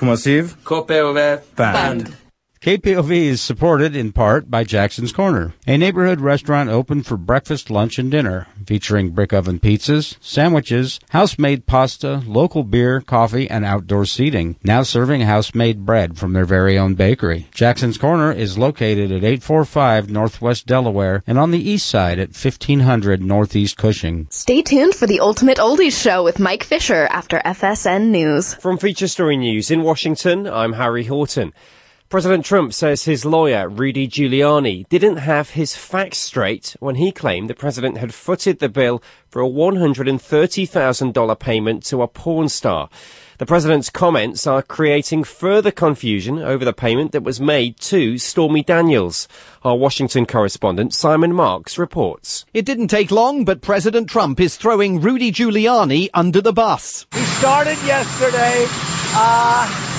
Exclusive. KPOV Bend. KPOV is supported in part by Jackson's Corner, a neighborhood restaurant open for breakfast, lunch, and dinner, featuring brick oven pizzas, sandwiches, house-made pasta, local beer, coffee, and outdoor seating. Now serving house-made bread from their very own bakery. Jackson's Corner is located at 845 Northwest Delaware and on the east side at 1500 Northeast Cushing. Stay tuned for the Ultimate Oldies Show with Mike Fisher after FSN News. From Feature Story News in Washington, I'm Harry Horton. President Trump says his lawyer, Rudy Giuliani, didn't have his facts straight when he claimed the president had footed the bill for a $130,000 payment to a porn star. The president's comments are creating further confusion over the payment that was made to Stormy Daniels. Our Washington correspondent Simon Marks reports. It didn't take long, but President Trump is throwing Rudy Giuliani under the bus. He started yesterday. Uh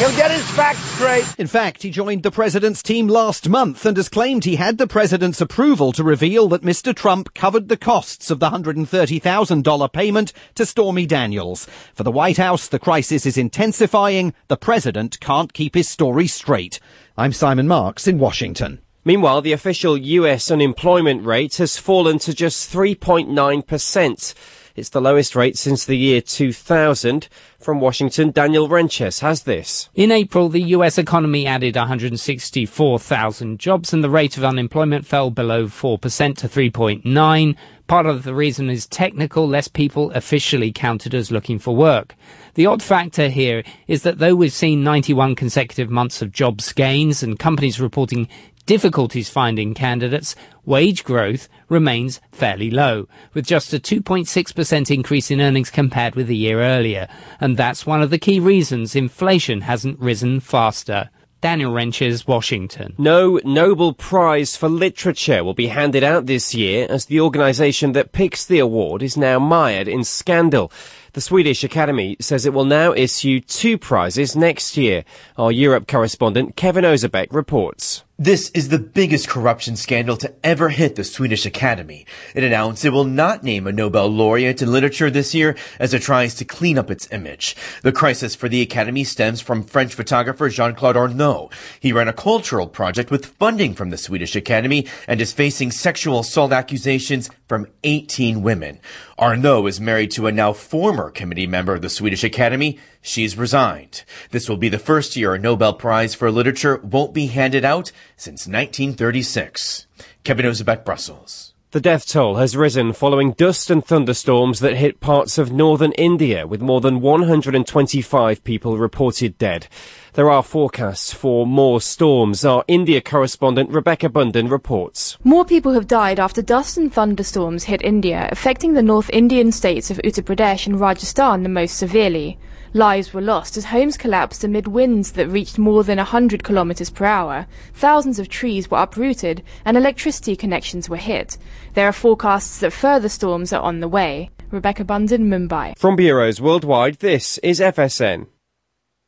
He'll get his facts straight. In fact, he joined the president's team last month and has claimed he had the president's approval to reveal that Mr. Trump covered the costs of the $130,000 payment to Stormy Daniels. For the White House, the crisis is intensifying. The president can't keep his story straight. I'm Simon Marks in Washington. Meanwhile, the official US unemployment rate has fallen to just 3.9%. It's the lowest rate since the year 2000. From Washington, Daniel Renches has this. In April, the US economy added 164,000 jobs and the rate of unemployment fell below 4% to 3.9. Part of the reason is technical, less people officially counted as looking for work. The odd factor here is that though we've seen 91 consecutive months of jobs gains and companies reporting difficulties finding candidates, wage growth remains fairly low, with just a 2.6% increase in earnings compared with a year earlier. And that's one of the key reasons inflation hasn't risen faster. Daniel Renches, Washington. No Nobel Prize for Literature will be handed out this year as the organisation that picks the award is now mired in scandal. The Swedish Academy says it will now issue two prizes next year. Our Europe correspondent Kevin Ozebek reports. This is the biggest corruption scandal to ever hit the Swedish Academy. It announced it will not name a Nobel laureate in literature this year as it tries to clean up its image. The crisis for the Academy stems from French photographer Jean-Claude Arnault. He ran a cultural project with funding from the Swedish Academy and is facing sexual assault accusations from 18 women. Arnault is married to a now former committee member of the Swedish Academy. She's resigned. This will be the first year a Nobel Prize for Literature won't be handed out since 1936. Kevin Ozebek, Brussels. The death toll has risen following dust and thunderstorms that hit parts of northern India, with more than 125 people reported dead. There are forecasts for more storms. Our India correspondent Rebecca Bunden reports. More people have died after dust and thunderstorms hit India, affecting the North Indian states of Uttar Pradesh and Rajasthan the most severely. Lives were lost as homes collapsed amid winds that reached more than 100 kilometers per hour. Thousands of trees were uprooted and electricity connections were hit. There are forecasts that further storms are on the way. Rebecca Bunden, Mumbai. From bureaus worldwide, this is FSN.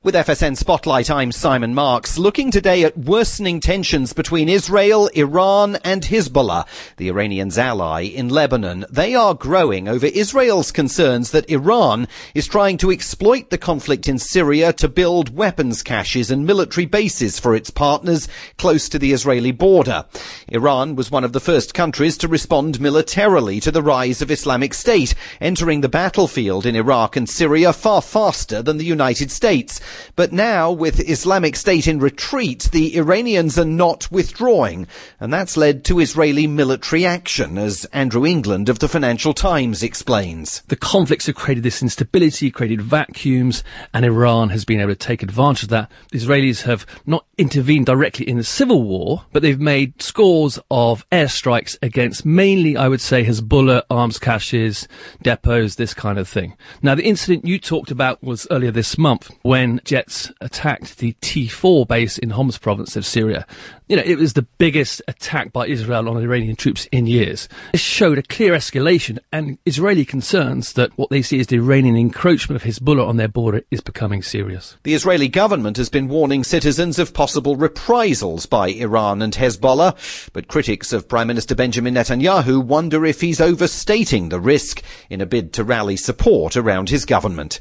With FSN Spotlight, I'm Simon Marks, looking today at worsening tensions between Israel, Iran and Hezbollah, the Iranians' ally in Lebanon. They are growing over Israel's concerns that Iran is trying to exploit the conflict in Syria to build weapons caches and military bases for its partners close to the Israeli border. Iran was one of the first countries to respond militarily to the rise of Islamic State, entering the battlefield in Iraq and Syria far faster than the United States. But now, with Islamic State in retreat, the Iranians are not withdrawing, and that's led to Israeli military action, as Andrew England of the Financial Times explains. The conflicts have created this instability, created vacuums, and Iran has been able to take advantage of that. The Israelis have not intervened directly in the civil war, but they've made scores of airstrikes against mainly, I would say, Hezbollah arms caches, depots, this kind of thing. Now, the incident you talked about was earlier this month when jets attacked the T4 base in Homs province of Syria. You know, it was the biggest attack by Israel on Iranian troops in years. This showed a clear escalation and Israeli concerns that what they see as the Iranian encroachment of Hezbollah on their border is becoming serious. The Israeli government has been warning citizens of possible reprisals by Iran and Hezbollah, but critics of Prime Minister Benjamin Netanyahu wonder if he's overstating the risk in a bid to rally support around his government.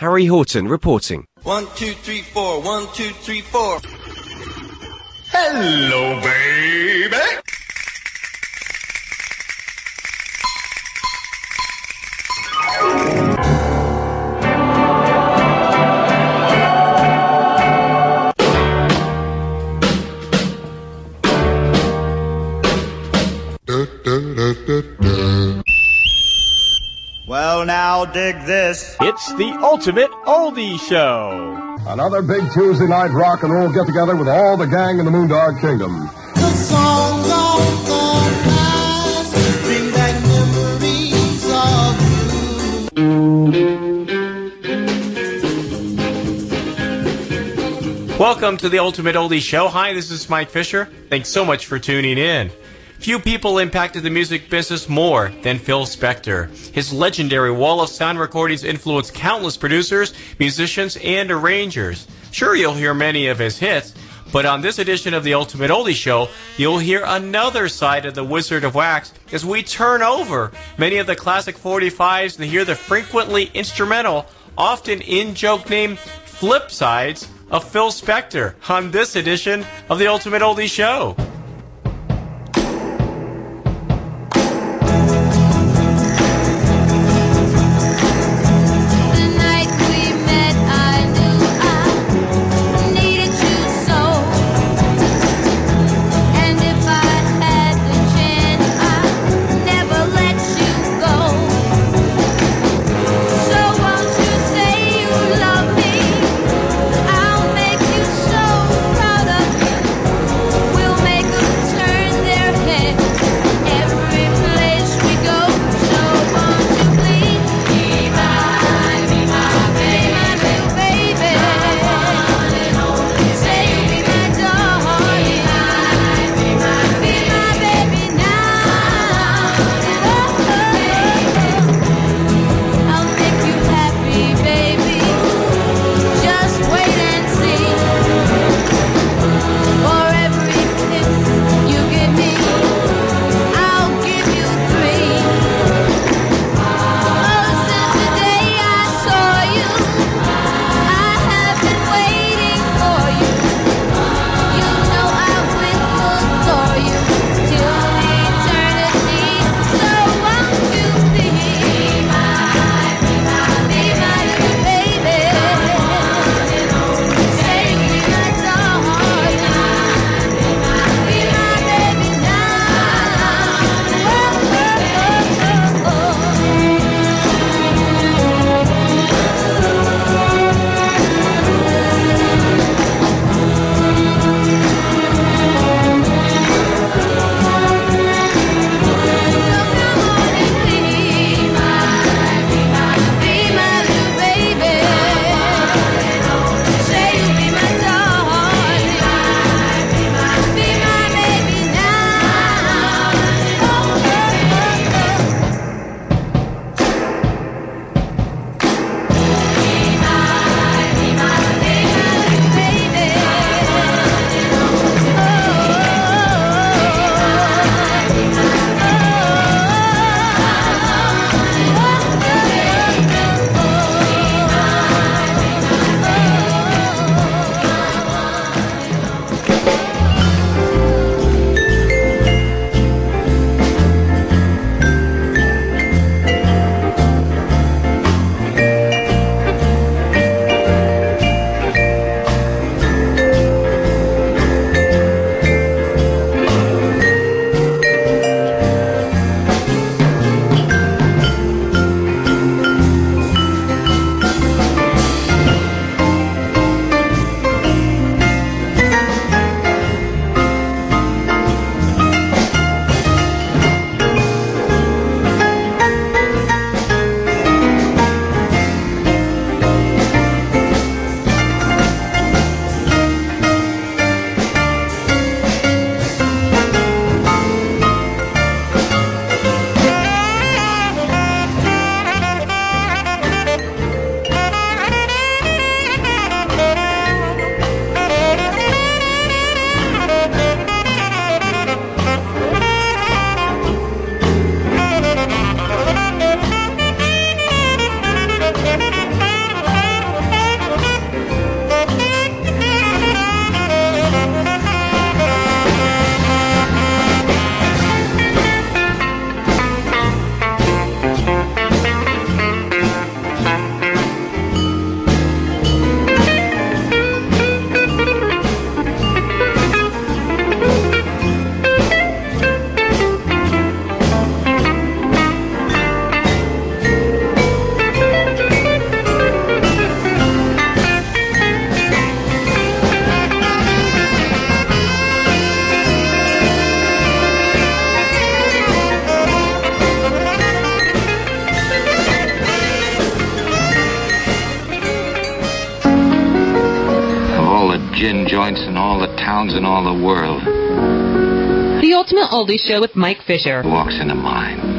Harry Horton reporting. One, two, three, four. One, two, three, four. Hello, baby. Well, now dig this. It's the ultimate oldie show. Another big Tuesday night rock and roll get together with all the gang in the Moondog Kingdom. The songs of the past bring back memories of you. Welcome to the Ultimate Oldie Show. Hi, this is Mike Fisher. Thanks so much for tuning in. Few people impacted the music business more than Phil Spector. His legendary wall of sound recordings influenced countless producers, musicians, and arrangers. Sure, you'll hear many of his hits, but on this edition of the Ultimate Oldie Show, you'll hear another side of the Wizard of Wax as we turn over many of the classic 45s and hear the frequently instrumental, often in-joke name flip sides of Phil Spector on this edition of the Ultimate Oldie Show. the gin joints in all the towns in all the world. The Ultimate Oldie Show with Mike Fisher. Walks in a mine.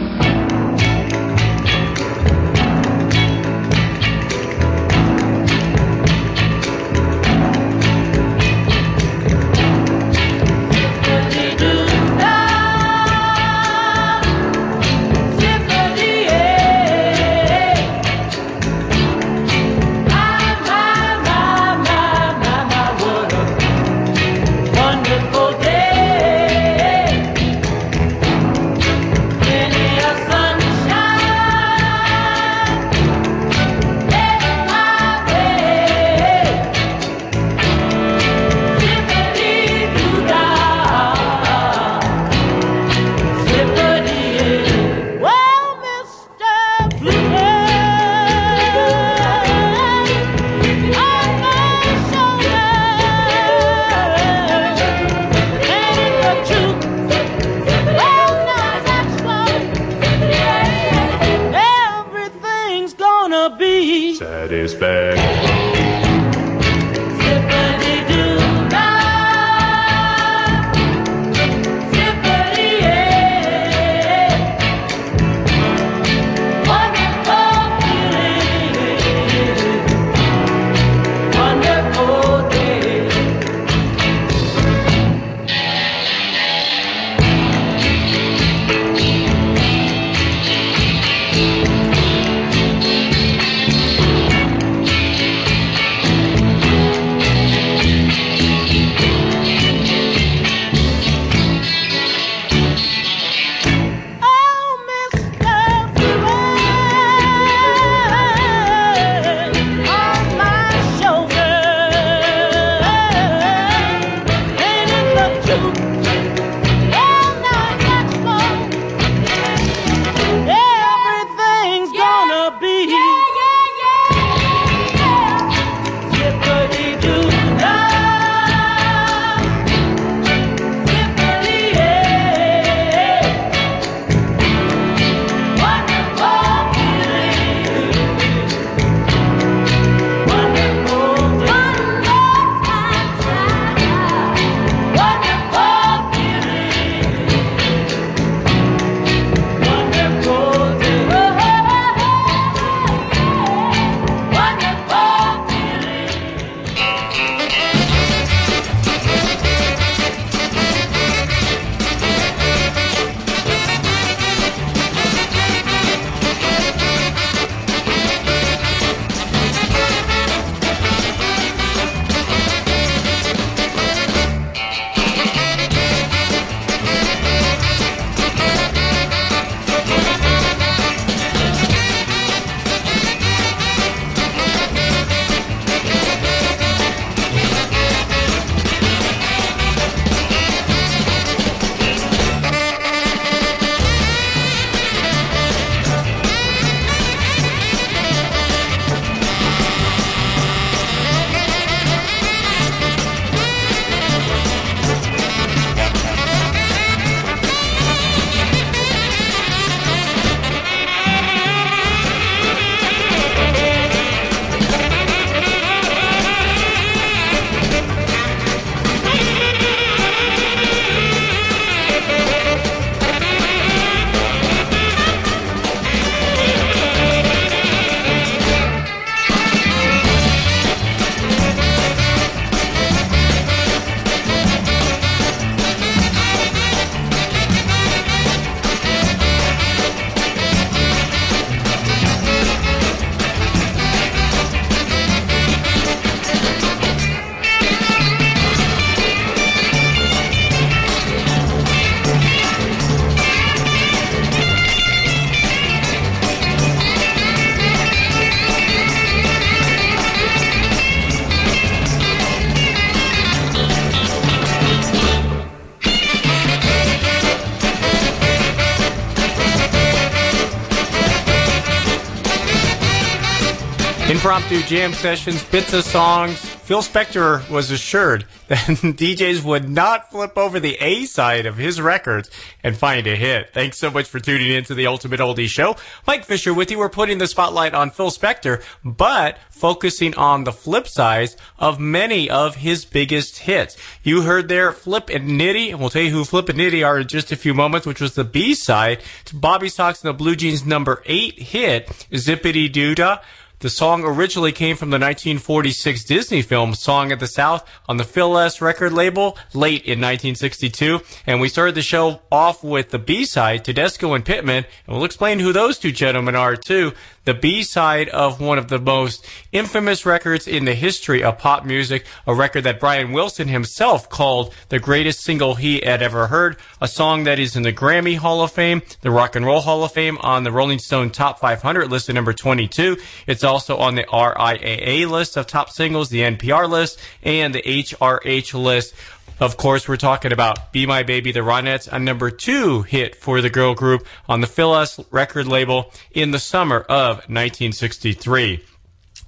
do jam sessions, bits of songs. Phil Spector was assured that DJs would not flip over the A side of his records and find a hit. Thanks so much for tuning in to the Ultimate Oldie Show. Mike Fisher with you. We're putting the spotlight on Phil Spector, but focusing on the flip sides of many of his biggest hits. You heard there Flip and Nitty, and we'll tell you who Flip and Nitty are in just a few moments, which was the B side to Bob B. Soxx and the Blue Jeans number eight hit, Zip-a-Dee-Doo-Dah. The song originally came from the 1946 Disney film Song of the South on the Philles record label late in 1962. And we started the show off with the B-side, Tedesco and Pittman, and we'll explain who those two gentlemen are too. The B-side of one of the most infamous records in the history of pop music, a record that Brian Wilson himself called the greatest single he had ever heard, a song that is in the Grammy Hall of Fame, the Rock and Roll Hall of Fame on the Rolling Stone Top 500 list at number 22. It's also on the RIAA list of top singles, the NPR list, and the HRH list. Of course, we're talking about Be My Baby, the Ronettes, a number two hit for the girl group on the Philles record label in the summer of 1963.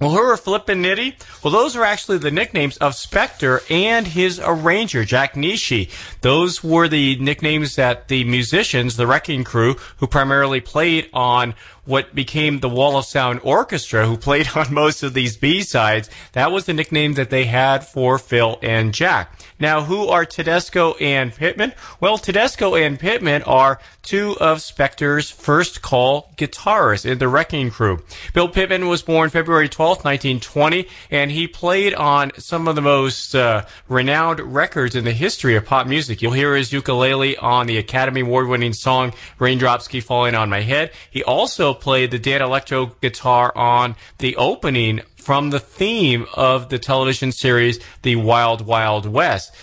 Well, who are Flip and Nitty? Well, those are actually the nicknames of Spector and his arranger, Jack Nitzsche. Those were the nicknames that the musicians, the Wrecking Crew, who primarily played on what became the Wall of Sound Orchestra, who played on most of these B-sides, that was the nickname that they had for Phil and Jack. Now, who are Tedesco and Pittman? Well, Tedesco and Pittman are two of Spector's first call guitarists in the Wrecking Crew. Bill Pittman was born February 12th, 1920, and he played on some of the most uh, renowned records in the history of pop music. You'll hear his ukulele on the Academy Award-winning song Raindrops Keep Falling on My Head. He also played the Danelectro guitar on the opening from the theme of the television series The Wild Wild West.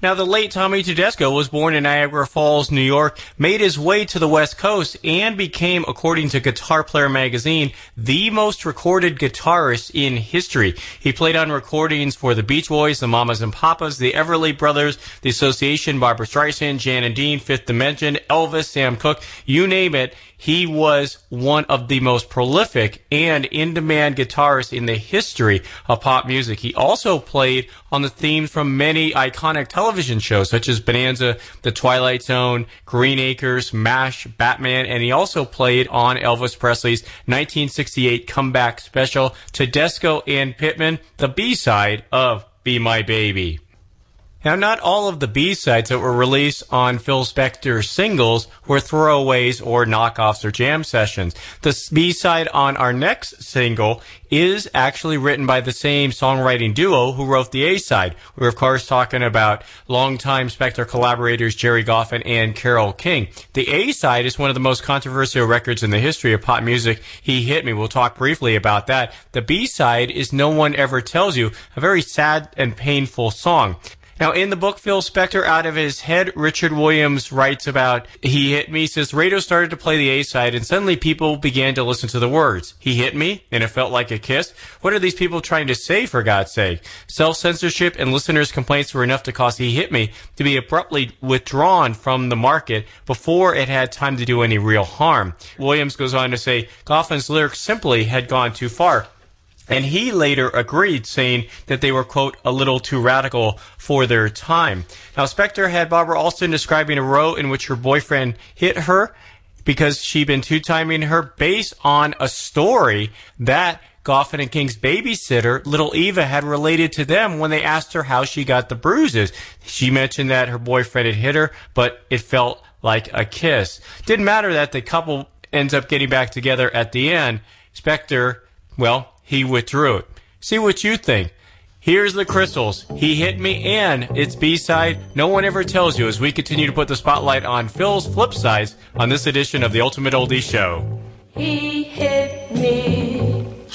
Now, the late Tommy Tedesco was born in Niagara Falls, New York, made his way to the West Coast, and became, according to Guitar Player magazine, the most recorded guitarist in history. He played on recordings for the Beach Boys, the Mamas and Papas, the Everly Brothers, the Association, Barbra Streisand, Jan and Dean, Fifth Dimension, Elvis, Sam Cooke, you name it. He was one of the most prolific and in-demand guitarists in the history of pop music. He also played on the themes from many iconic television shows such as Bonanza, The Twilight Zone, Green Acres, MASH, Batman, and he also played on Elvis Presley's 1968 comeback special, Tedesco and Pittman, the B-side of Be My Baby. Now, not all of the B-sides that were released on Phil Spector's singles were throwaways or knockoffs or jam sessions. The B-side on our next single is actually written by the same songwriting duo who wrote the A-side. We're of course talking about longtime Spector collaborators Gerry Goffin and Carole King. The A-side is one of the most controversial records in the history of pop music. He Hit Me. We'll talk briefly about that. The B-side is No One Ever Tells You, a very sad and painful song. Now, in the book, Phil Spector, out of his head, Richard Williams writes about He Hit Me, says radio started to play the A side, and suddenly people began to listen to the words. He hit me, and it felt like a kiss. What are these people trying to say, for God's sake? Self censorship and listeners' complaints were enough to cause He Hit Me to be abruptly withdrawn from the market before it had time to do any real harm. Williams goes on to say Goffin's lyrics simply had gone too far. And he later agreed, saying that they were, quote, a little too radical for their time. Now, Spector had Barbara Alston describing a row in which her boyfriend hit her because she'd been two-timing her based on a story that Goffin and King's babysitter, little Eva, had related to them when they asked her how she got the bruises. She mentioned that her boyfriend had hit her, but it felt like a kiss. Didn't matter that the couple ends up getting back together at the end. Spector, well, he withdrew it. See what you think. Here's the crystals. He hit me and its B-side. No one ever tells you as we continue to put the spotlight on Phil's flip sides on this edition of the Ultimate Oldie Show. He hit me,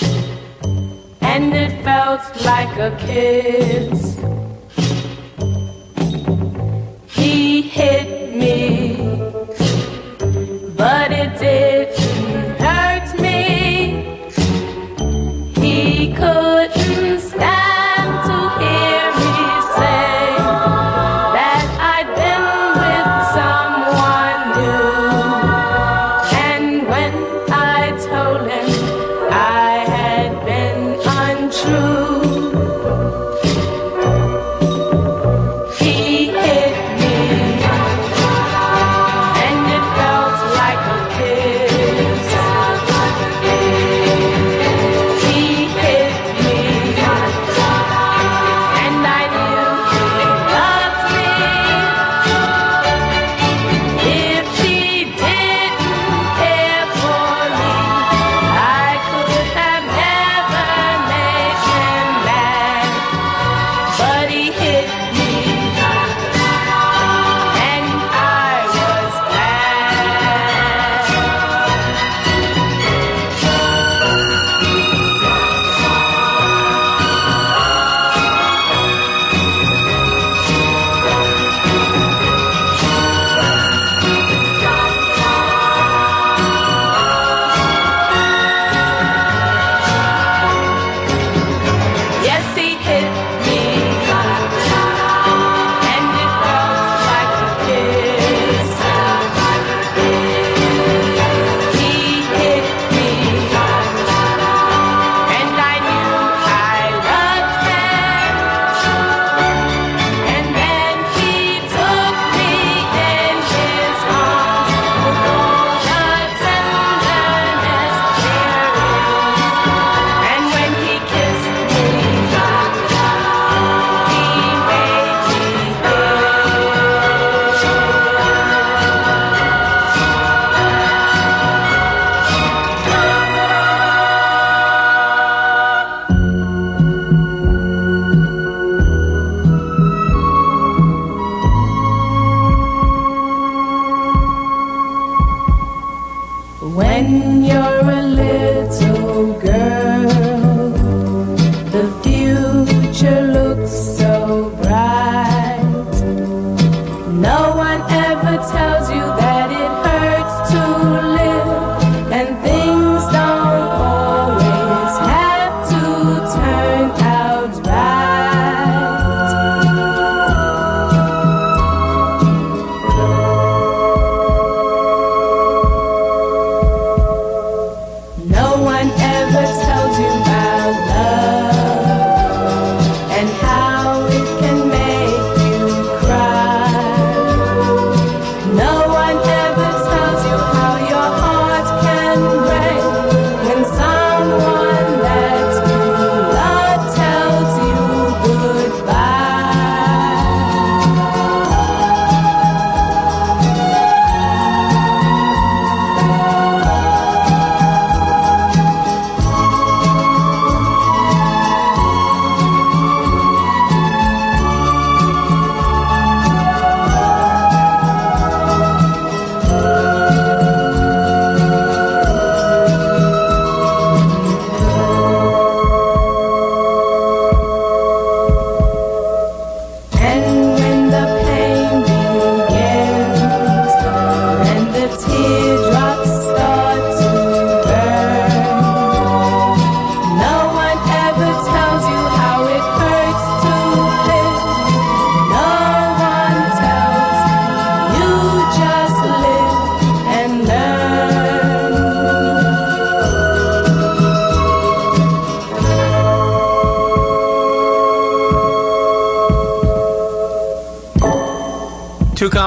and it felt like a kiss. He hit me, but it didn't He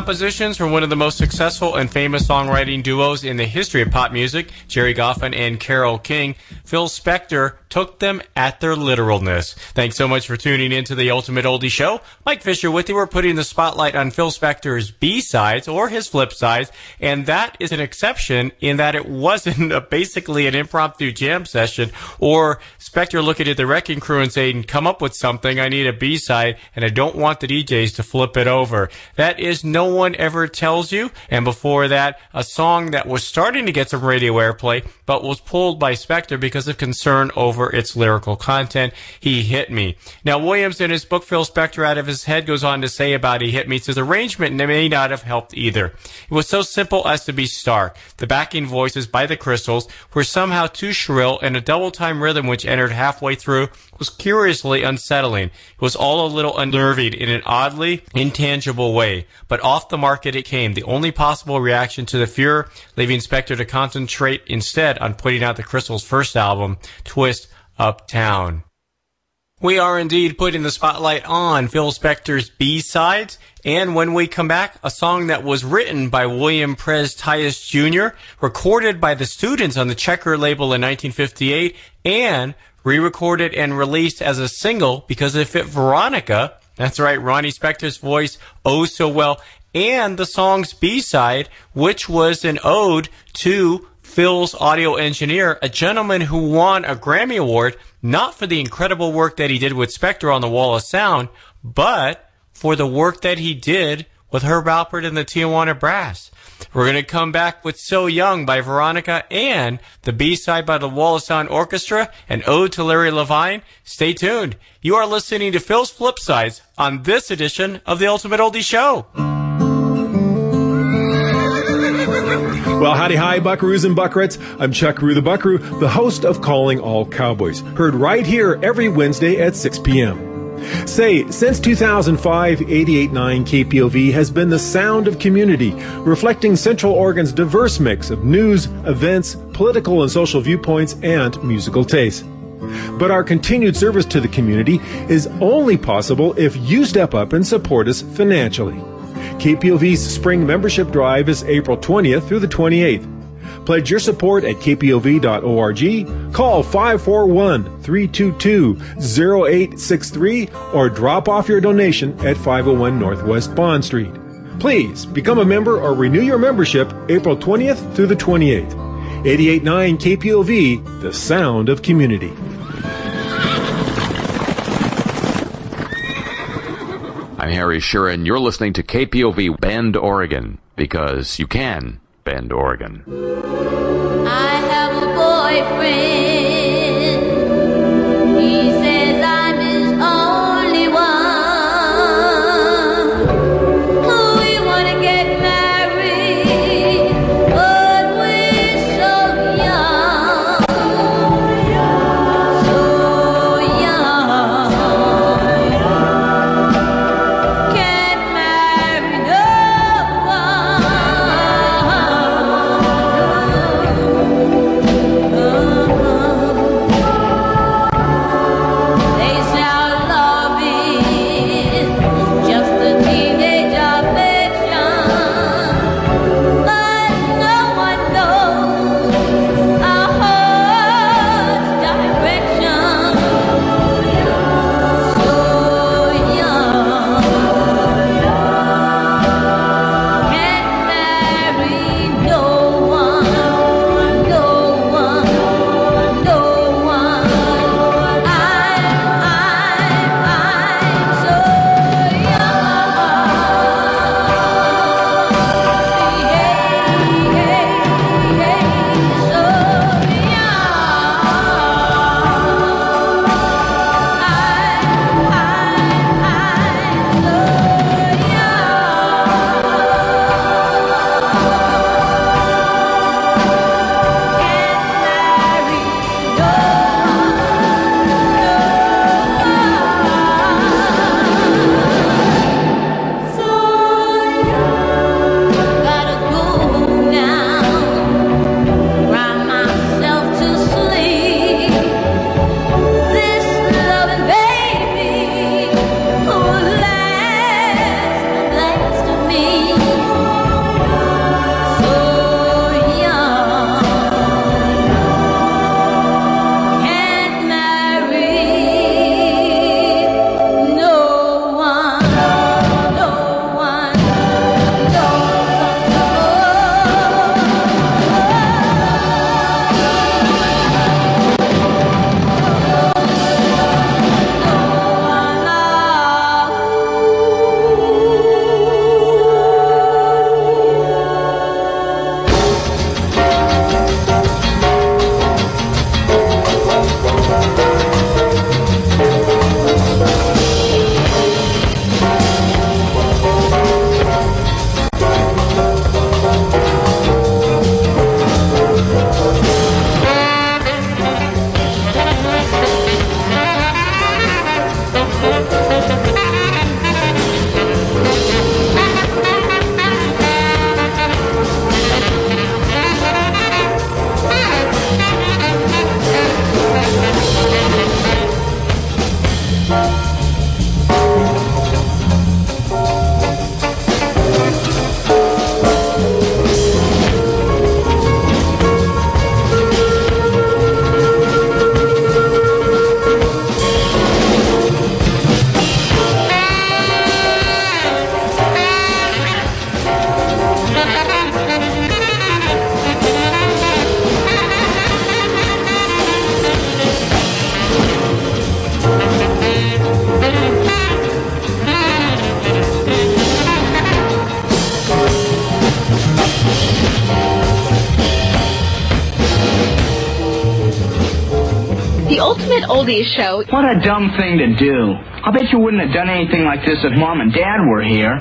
compositions from one of the most successful and famous songwriting duos in the history of pop music, Gerry Goffin and Carole King. Phil Spector took them at their literalness. Thanks so much for tuning in to the Ultimate Oldie Show. Mike Fisher with you. We're putting the spotlight on Phil Spector's B-sides or his flip sides, and that is an exception in that it wasn't a, basically an impromptu jam session or Spector looking at the Wrecking Crew and saying, come up with something, I need a B-side, and I don't want the DJs to flip it over. That is No One Ever Tells You, and before that, a song that was starting to get some radio airplay, but was pulled by Spector because of concern over its lyrical content. He Hit Me. Now, Williams in his book, Phil Spector Out of His Head, goes on to say about He Hit Me, says arrangement may not have helped either. It was so simple as to be stark. The backing voices by the Crystals were somehow too shrill, and a double time rhythm which entered halfway through was curiously unsettling. It was all a little unnerving in an oddly intangible way. But off the market it came, the only possible reaction to the furor, leaving Spector to concentrate instead on putting out the Crystals' first album, Twist Uptown. We are indeed putting the spotlight on Phil Spector's B-sides, and when we come back, a song that was written by William Prez Tyus Jr., recorded by the students on the Checker label in 1958, and re-recorded and released as a single because it fit Veronica. That's right, Ronnie Spector's voice oh so well, and the song's B-side, which was an ode to Phil's audio engineer, a gentleman who won a Grammy Award not for the incredible work that he did with Spector on the Wall of Sound, but for the work that he did with Herb Alpert and the Tijuana Brass. We're going to come back with So Young by Veronica and the B-side by the Wall of Orchestra and Ode to Larry Levine. Stay tuned. You are listening to Phil's Flip Sides on this edition of the Ultimate Oldie Show. Well, howdy hi, buckaroos and buckrats. I'm Chuck Rue the Buckaroo, the host of Calling All Cowboys, heard right here every Wednesday at 6 p.m. Say, since 2005, 88.9 KPOV has been the sound of community, reflecting Central Oregon's diverse mix of news, events, political and social viewpoints, and musical tastes. But our continued service to the community is only possible if you step up and support us financially. KPOV's spring membership drive is April 20th through the 28th. Pledge your support at kpov.org, call 541 322 0863, or drop off your donation at 501 Northwest Bond Street. Please become a member or renew your membership April 20th through the 28th. 889 KPOV, the sound of community. I'm Harry Sheeran. You're listening to KPOV Bend, Oregon, because you can bend Oregon. show. What a dumb thing to do. I bet you wouldn't have done anything like this if Mom and Dad were here.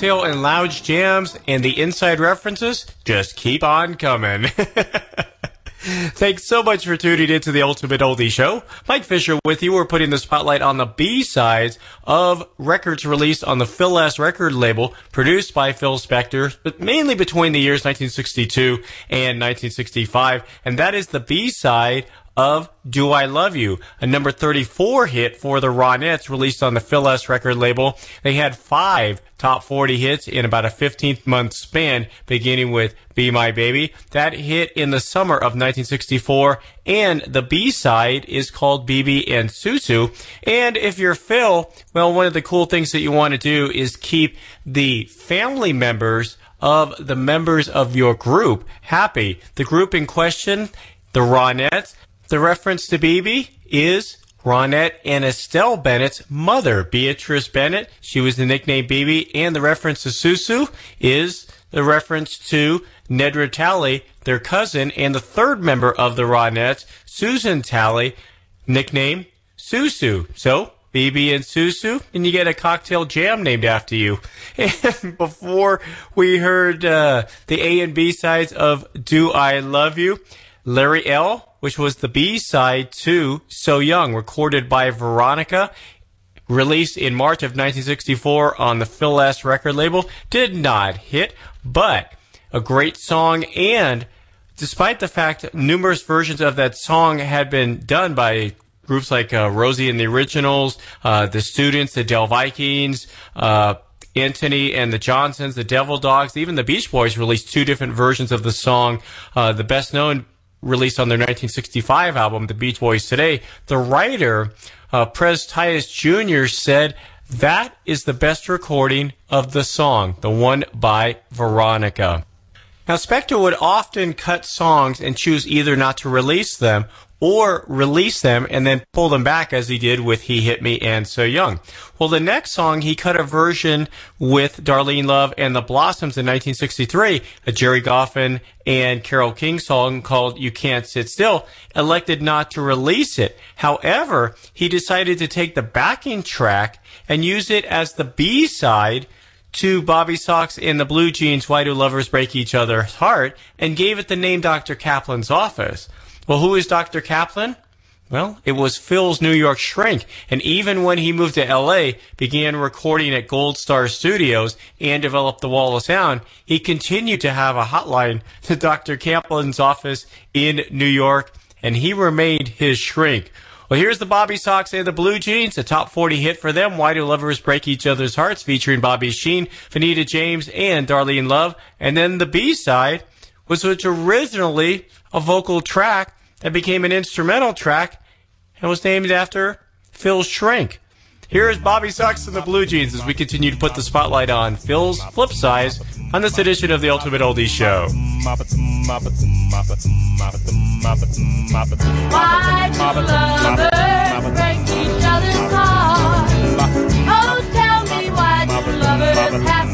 cocktail and lounge jams and the inside references just keep on coming. Thanks so much for tuning in to the Ultimate Oldie Show. Mike Fisher with you. We're putting the spotlight on the B sides of records released on the Philles record label, produced by Phil Spector, but mainly between the years 1962 and 1965. And that is the B side of Do I Love You, a number 34 hit for the Ronettes released on the Philles record label. They had five top 40 hits in about a 15 month span, beginning with Be My Baby. That hit in the summer of 1964, and the B-side is called BB and Susu. And if you're Phil, well, one of the cool things that you want to do is keep the family members of the members of your group happy. The group in question, the Ronettes, the reference to BB is Ronette and Estelle Bennett's mother, Beatrice Bennett. She was the nickname BB, and the reference to Susu is the reference to Nedra Talley, their cousin, and the third member of the Ronettes, Susan Talley, nickname Susu. So, BB and Susu, and you get a cocktail jam named after you. And before we heard uh, the A and B sides of Do I Love You, Larry L., which was the B side to So Young, recorded by Veronica, released in March of 1964 on the Philles record label, did not hit, but a great song and despite the fact numerous versions of that song had been done by groups like uh, Rosie and the Originals, uh, the Students, the Del Vikings, uh, Anthony and the Johnsons, the Devil Dogs, even the Beach Boys released two different versions of the song. Uh, the best known released on their 1965 album, The Beach Boys Today. The writer, uh, Prez Jr. said that is the best recording of the song, the one by Veronica. Now, Spector would often cut songs and choose either not to release them or release them and then pull them back as he did with He Hit Me and So Young. Well, the next song, he cut a version with Darlene Love and the Blossoms in 1963, a Gerry Goffin and Carole King song called You Can't Sit Still, elected not to release it. However, he decided to take the backing track and use it as the B-side to Bob B. Soxx and the Blue Jeans, Why Do Lovers Break Each Other's Heart, and gave it the name Dr. Kaplan's Office. Well, who is Dr. Kaplan? Well, it was Phil's New York shrink, and even when he moved to LA, began recording at Gold Star Studios and developed the Wall of Sound, he continued to have a hotline to Dr. Kaplan's office in New York, and he remained his shrink. Well, here's the Bob B. Soxx and the Blue Jeans, a top 40 hit for them. Why Do Lovers Break Each Other's Hearts, featuring Bobby Sheen, Fanita James, and Darlene Love. And then the B side was which originally a vocal track that became an instrumental track and was named after Phil's shrink. Here is Bob B. Soxx and the Blue Jeans as we continue to put the spotlight on Phil's flip size on this edition of the Ultimate Oldies Show. Why do lovers break each other's hearts? Oh, tell me why do lovers have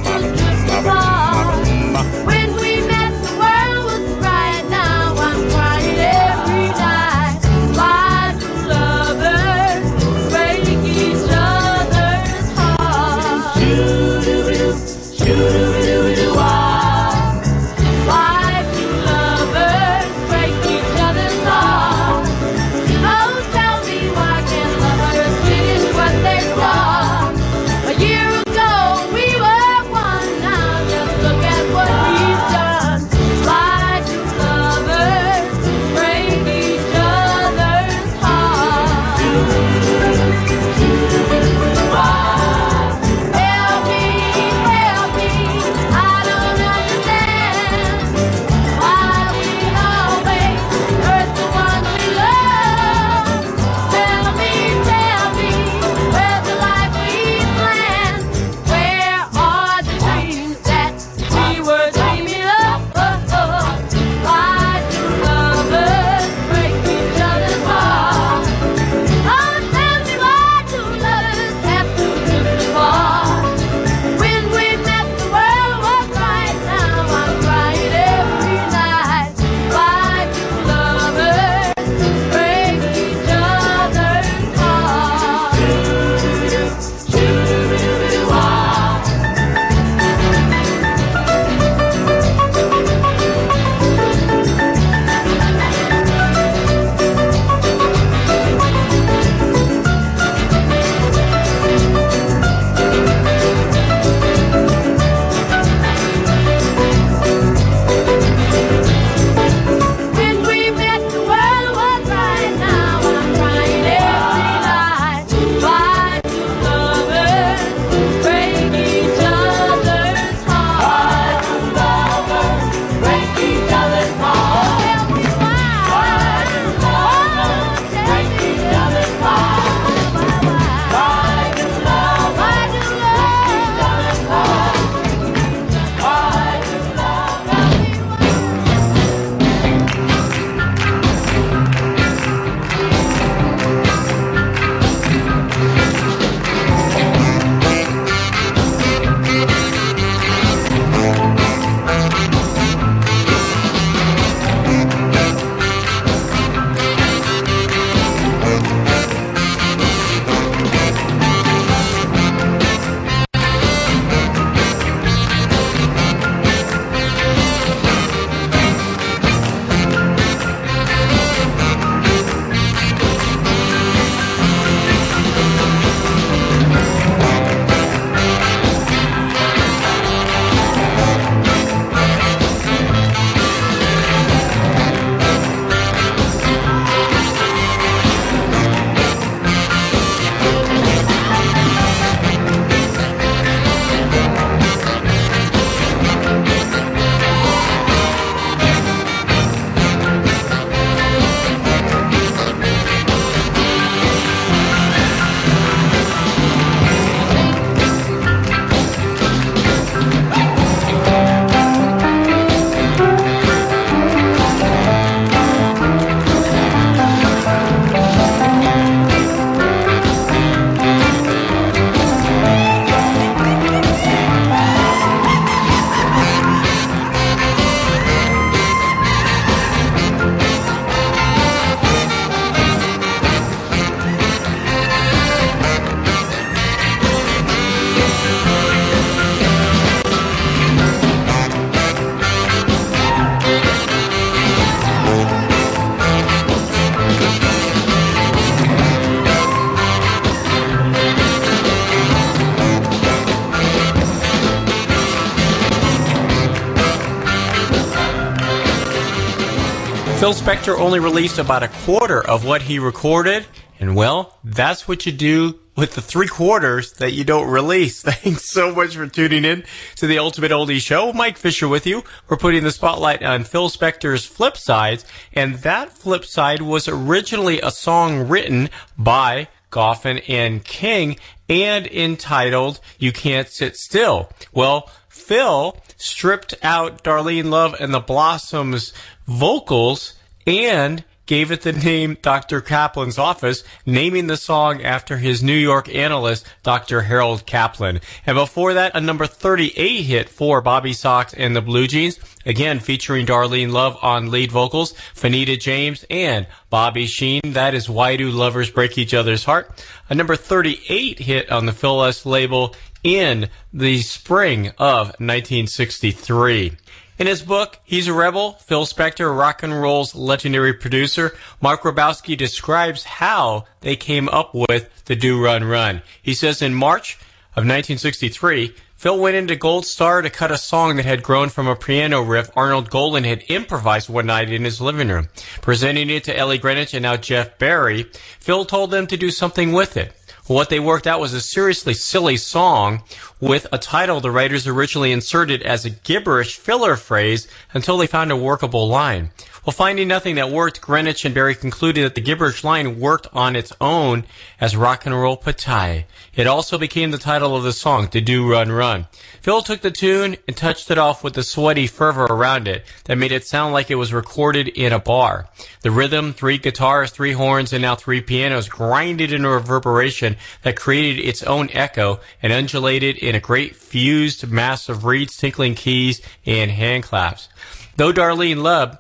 Phil Spector only released about a quarter of what he recorded, and well, that's what you do with the three quarters that you don't release. Thanks so much for tuning in to the Ultimate Oldie Show. Mike Fisher with you. We're putting the spotlight on Phil Spector's flip sides, and that flip side was originally a song written by Goffin and King and entitled You Can't Sit Still. Well, Phil stripped out Darlene Love and the Blossoms vocals and gave it the name Dr. Kaplan's Office, naming the song after his New York analyst, Dr. Harold Kaplan. And before that, a number 38 hit for Bob B. Soxx and the Blue Jeans, again featuring Darlene Love on lead vocals, Fanita James and Bobby Sheen. That is Why Do Lovers Break Each Other's Heart? A number 38 hit on the Philles label in the spring of 1963. In his book, He's a Rebel, Phil Spector, rock and roll's legendary producer, Mark Ribowsky describes how they came up with Da Doo Ron Ron. He says in March of 1963, Phil went into Gold Star to cut a song that had grown from a piano riff Arnold Goland had improvised one night in his living room. Presenting it to Ellie Greenwich and now Jeff Barry, Phil told them to do something with it. What they worked out was a seriously silly song with a title the writers originally inserted as a gibberish filler phrase until they found a workable line. Well, finding nothing that worked, Greenwich and Barry concluded that the gibberish line worked on its own as rock and roll patai. It also became the title of the song, Da Doo Ron Ron. Phil took the tune and touched it off with the sweaty fervor around it that made it sound like it was recorded in a bar. The rhythm, three guitars, three horns, and now three pianos grinded into a reverberation that created its own echo and undulated in a great fused mass of reeds, tinkling keys, and hand claps. Though Darlene Love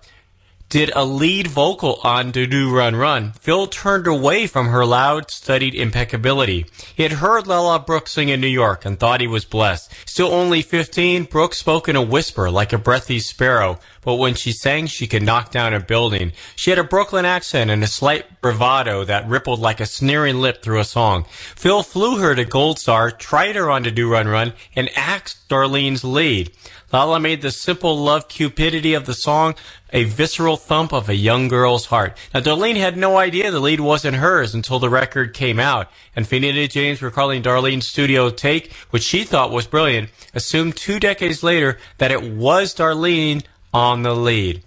did a lead vocal on Da Doo Ron Ron, Phil turned away from her loud, studied impeccability. He had heard Lala Brooks sing in New York and thought he was blessed. Still only 15, Brooks spoke in a whisper like a breathy sparrow, but when she sang, she could knock down a building. She had a Brooklyn accent and a slight bravado that rippled like a sneering lip through a song. Phil flew her to Gold Star, tried her on Da Doo Ron Ron, and axed Darlene's lead. Lala made the simple love cupidity of the song a visceral thump of a young girl's heart. Now, Darlene had no idea the lead wasn't hers until the record came out, and Fanita James, recalling Darlene's studio take, which she thought was brilliant, assumed two decades later that it was Darlene on the lead.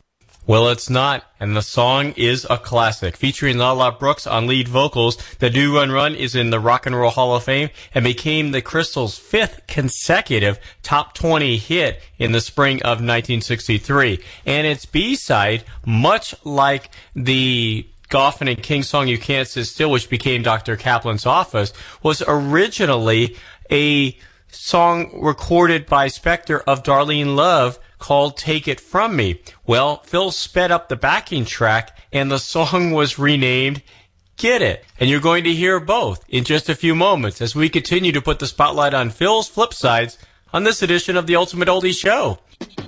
Well, it's not, and the song is a classic. Featuring Lala Brooks on lead vocals, Da Doo Ron Ron is in the Rock and Roll Hall of Fame and became the Crystal's fifth consecutive top 20 hit in the spring of 1963. And its B-side, much like the Goffin and King song You Can't Sit Still, which became Dr. Kaplan's Office, was originally a song recorded by Spector of Darlene Love called Take It From Me. Well, Phil sped up the backing track and the song was renamed Get It. And you're going to hear both in just a few moments as we continue to put the spotlight on Phil's flip sides on this edition of the Ultimate Oldie Show.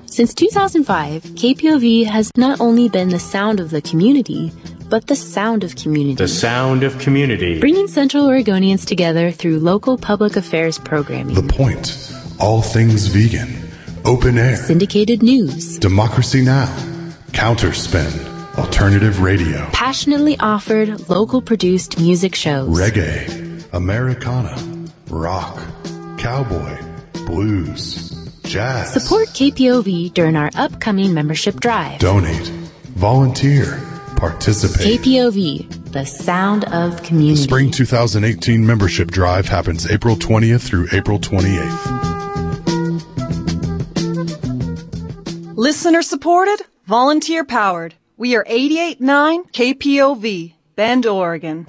Since 2005, KPOV has not only been the sound of the community, but the sound of community. The sound of community. Bringing Central Oregonians together through local public affairs programming. The Point. All things vegan. Open air. Syndicated news. Democracy Now! Counterspin. Alternative radio. Passionately offered, local produced music shows. Reggae. Americana. Rock. Cowboy. Blues. Jazz. Support KPOV during our upcoming membership drive. Donate. Volunteer. Participate. KPOV, the sound of community. The Spring 2018 membership drive happens April 20th through April 28th. Listener supported, volunteer powered. We are 889 KPOV, Bend, Oregon.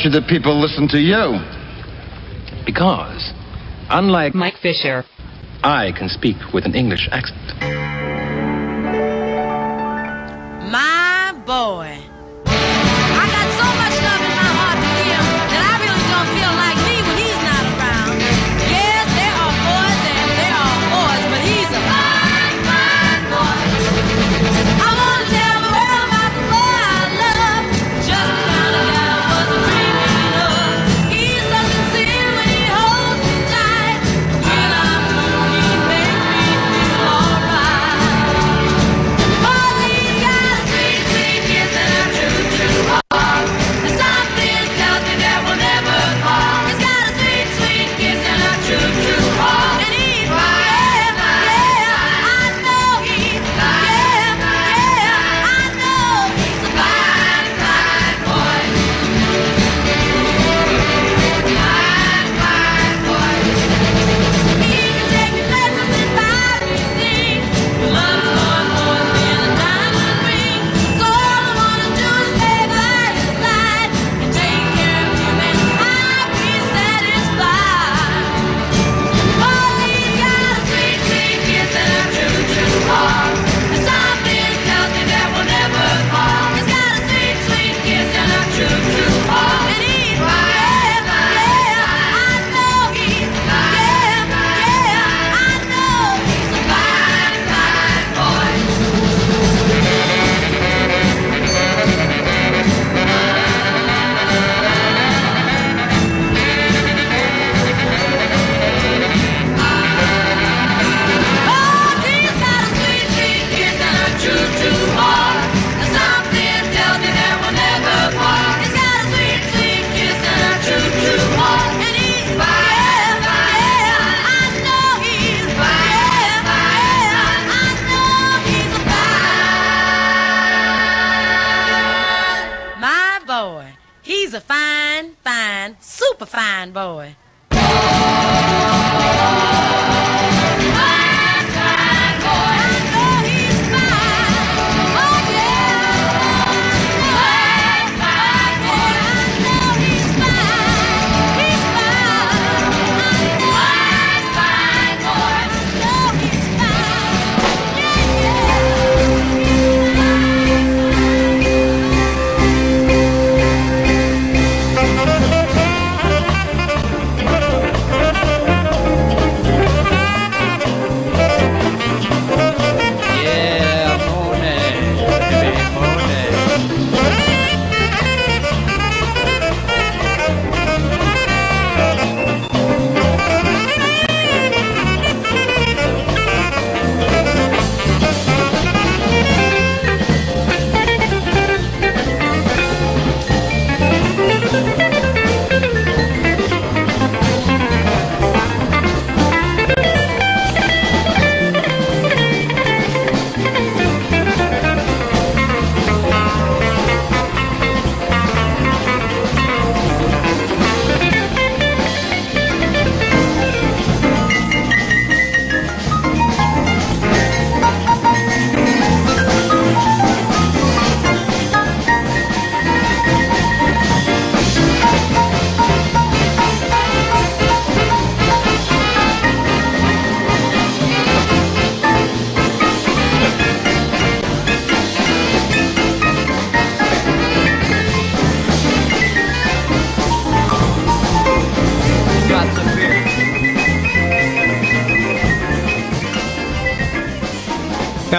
Should the people listen to you? Because, unlike Mike Fisher, I can speak with an English accent.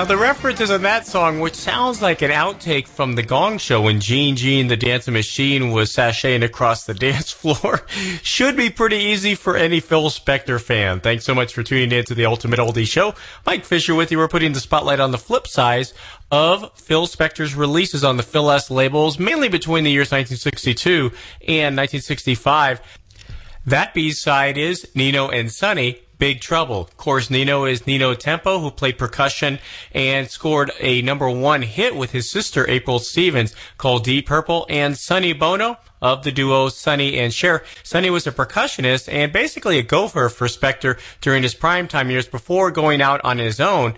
Now, the references in that song, which sounds like an outtake from The Gong Show when Gene Gene, the dancing machine, was sashaying across the dance floor, should be pretty easy for any Phil Spector fan. Thanks so much for tuning in to the Ultimate Oldie Show. Mike Fisher with you. We're putting the spotlight on the flip side of Phil Spector's releases on the Philles labels, mainly between the years 1962 and 1965. That B side is Nino and Sonny. Big Trouble. Of course, Nino is Nino Tempo, who played percussion and scored a number one hit with his sister April Stevens called Deep Purple, and Sonny Bono of the duo Sonny and Cher. Sonny was a percussionist and basically a gopher for Spector during his primetime years before going out on his own.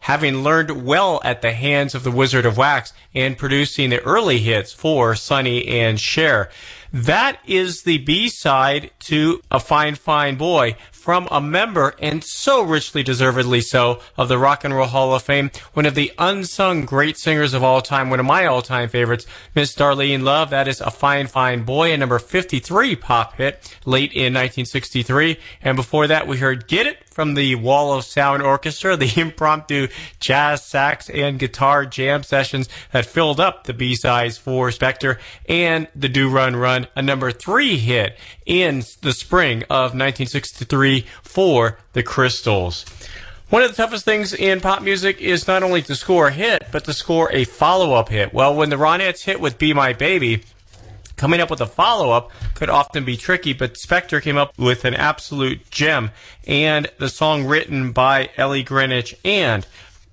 having learned well at the hands of the Wizard of Wax and producing the early hits for Sonny and Cher. That is the B side to A Fine Fine Boy from a member, and so richly deservedly so, of the Rock and Roll Hall of Fame, one of the unsung great singers of all time, one of my all time favorites, Miss Darlene Love. That is A Fine Fine Boy, a number 53 pop hit late in 1963. And before that, we heard Get It from the Wall of Sound Orchestra, the impromptu jazz, sax, and guitar jam sessions that filled up the B-sides for Spector, and Da Doo Ron Ron, a number three hit in the spring of 1963 for the Crystals. One of the toughest things in pop music is not only to score a hit, but to score a follow-up hit. Well, when the Ronettes hit with Be My Baby, Coming up with a follow up could often be tricky, but Spector came up with an absolute gem. And the song written by Ellie Greenwich and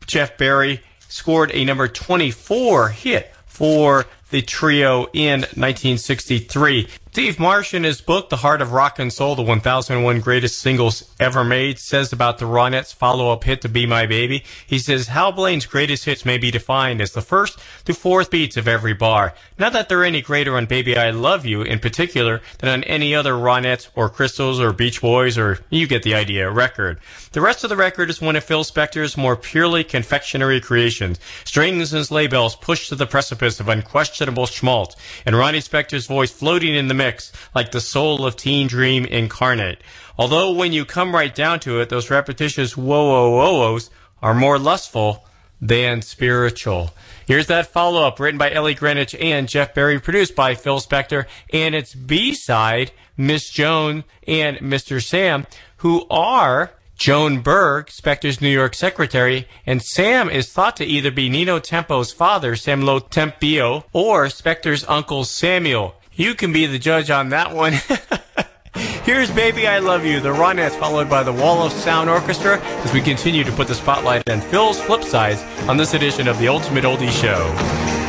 Jeff Barry scored a number 24 hit for the trio in 1963. Steve Marsh, in his book, The Heart of Rock and Soul, the 1001 Greatest Singles Ever Made, says about the Ronettes' follow up hit to Be My Baby. He says, Hal Blaine's greatest hits may be defined as the first to fourth beats of every bar. Not that they're any greater on Baby I Love You in particular than on any other Ronettes or Crystals or Beach Boys or you get the idea record. The rest of the record is one of Phil Spector's more purely confectionery creations. Strings and sleigh bells pushed to the precipice of unquestionable schmaltz, and Ronnie Spector's voice floating in the mix like the soul of Teen Dream incarnate. Although when you come right down to it, those repetitious whoa whoa whoa are more lustful than spiritual. Here's that follow up written by Ellie Greenwich and Jeff Barry, produced by Phil Spector, and its B side, Miss Joan and Mr. Sam, who are Joan Berg, Spector's New York secretary, and Sam is thought to either be Nino Tempo's father, Sam Lo Tempio, or Spector's uncle Samuel. You can be the judge on that one. Here's Baby I Love You, the Ronettes, followed by the Wall of Sound Orchestra, as we continue to put the spotlight on Phil's flip sides on this edition of the Ultimate Oldie Show.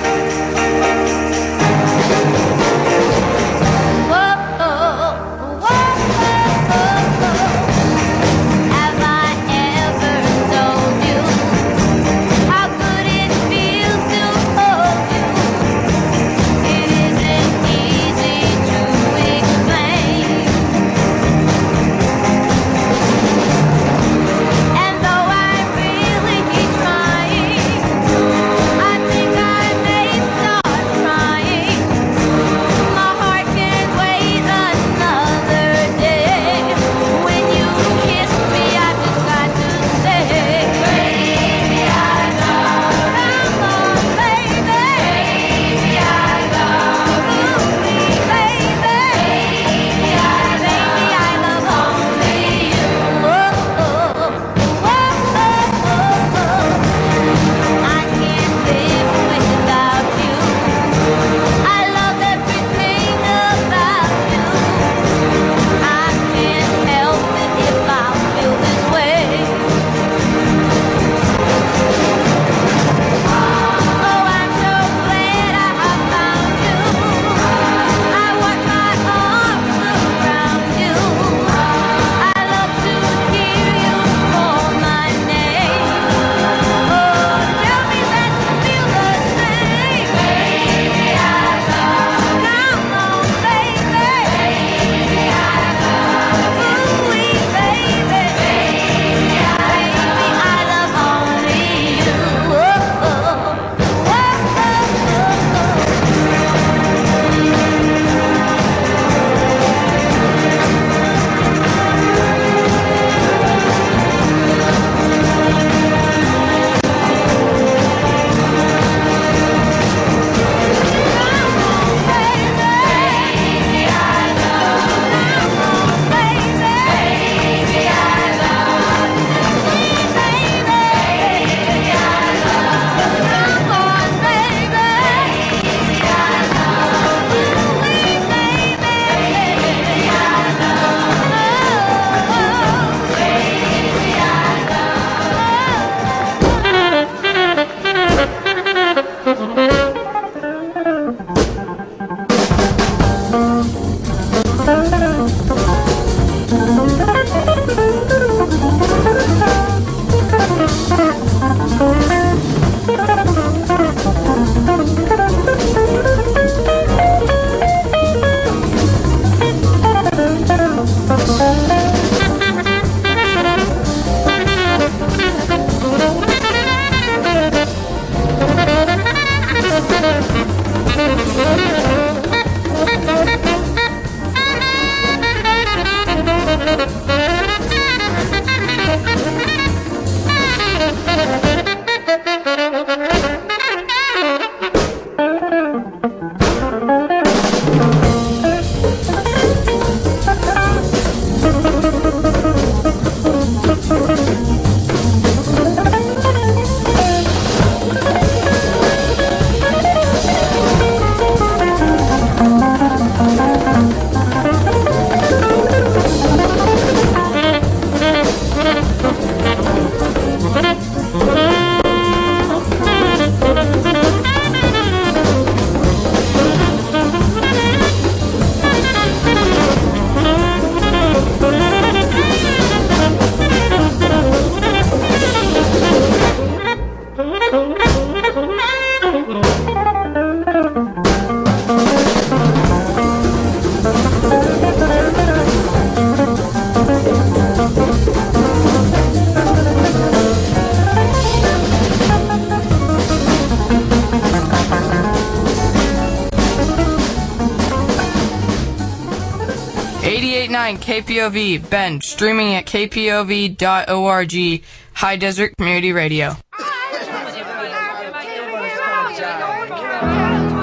KPOV, Bend, streaming at kpov.org, High Desert Community Radio.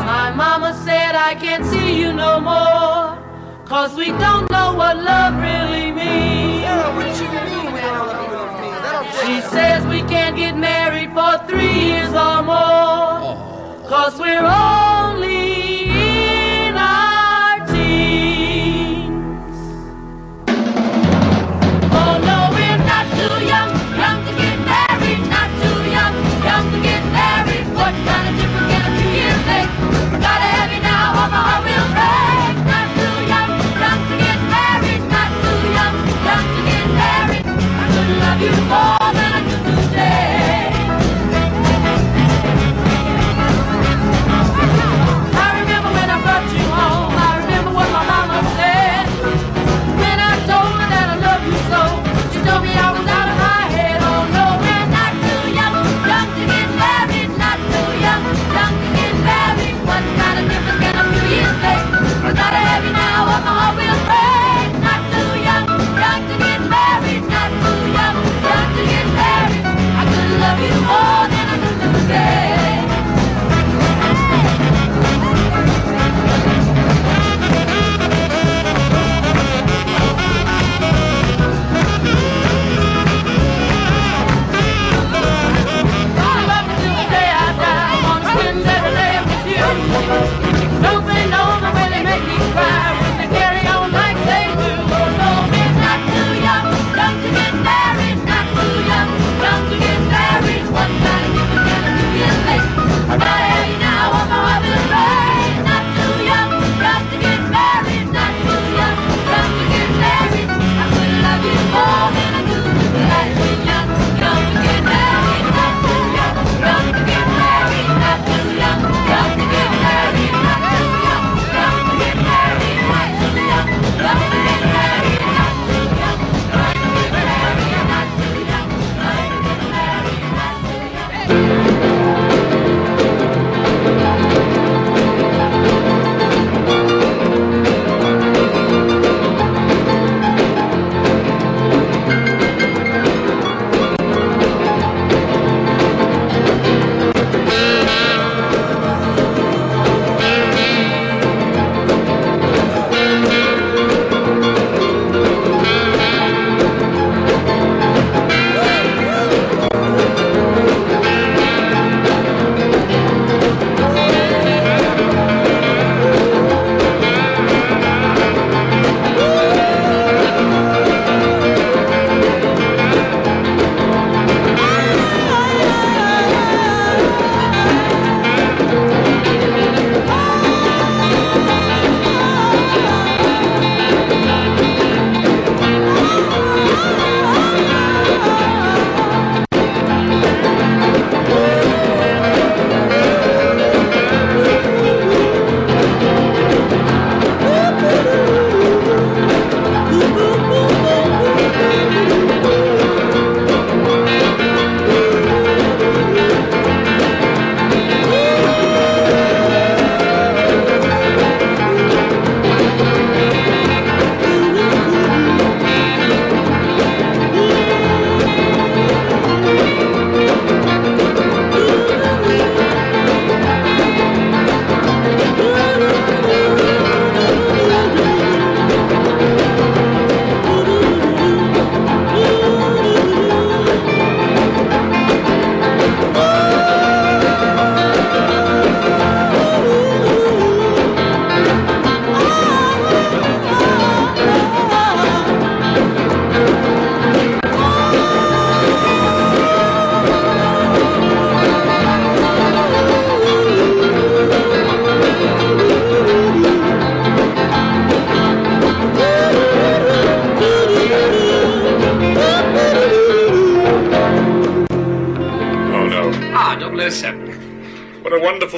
My mama said I can't see you no more. Cause we don't know what love really means. She says we can't get married for three years or more. Cause we're only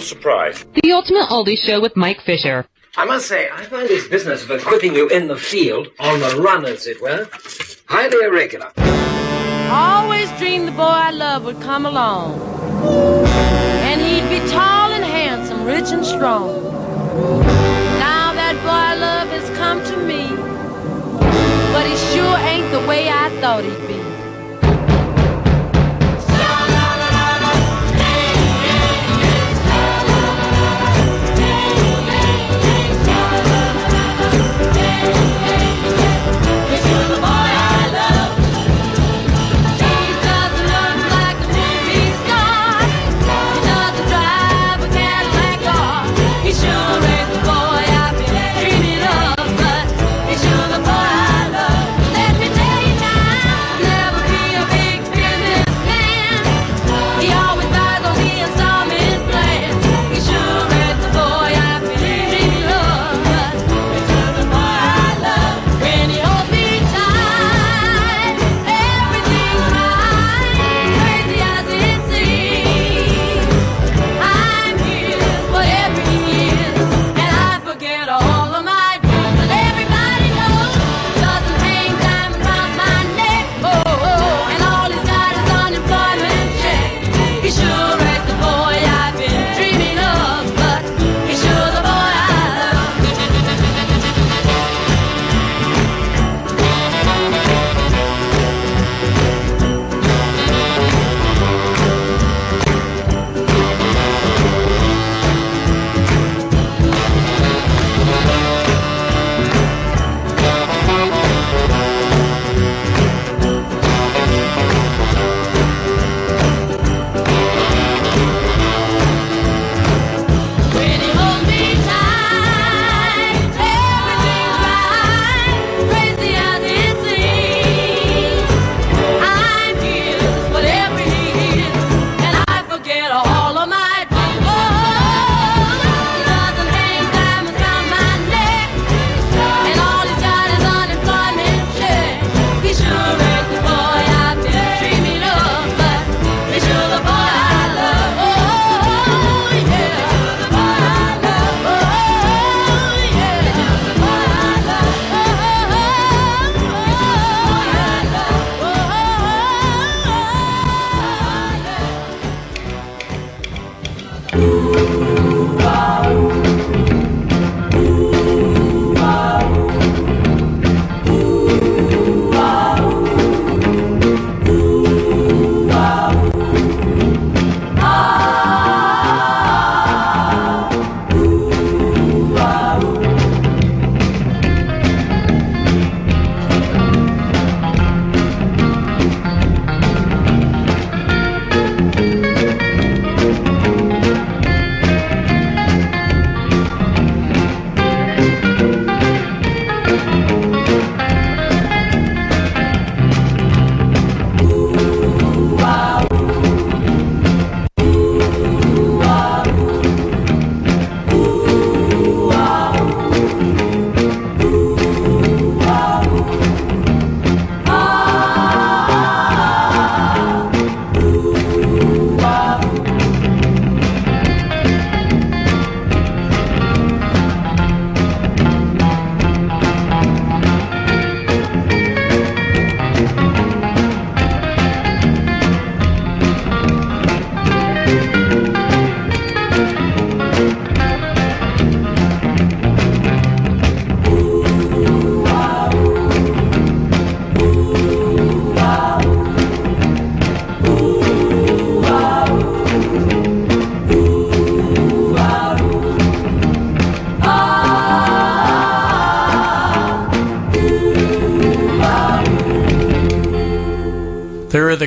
surprise. The Ultimate Oldie Show with Mike Fisher. I must say, I find this business of equipping you in the field, on the run as it were, highly irregular. Always dreamed the boy I love would come along. And he'd be tall and handsome, rich and strong. Now that boy I love has come to me. But he sure ain't the way I thought he'd be.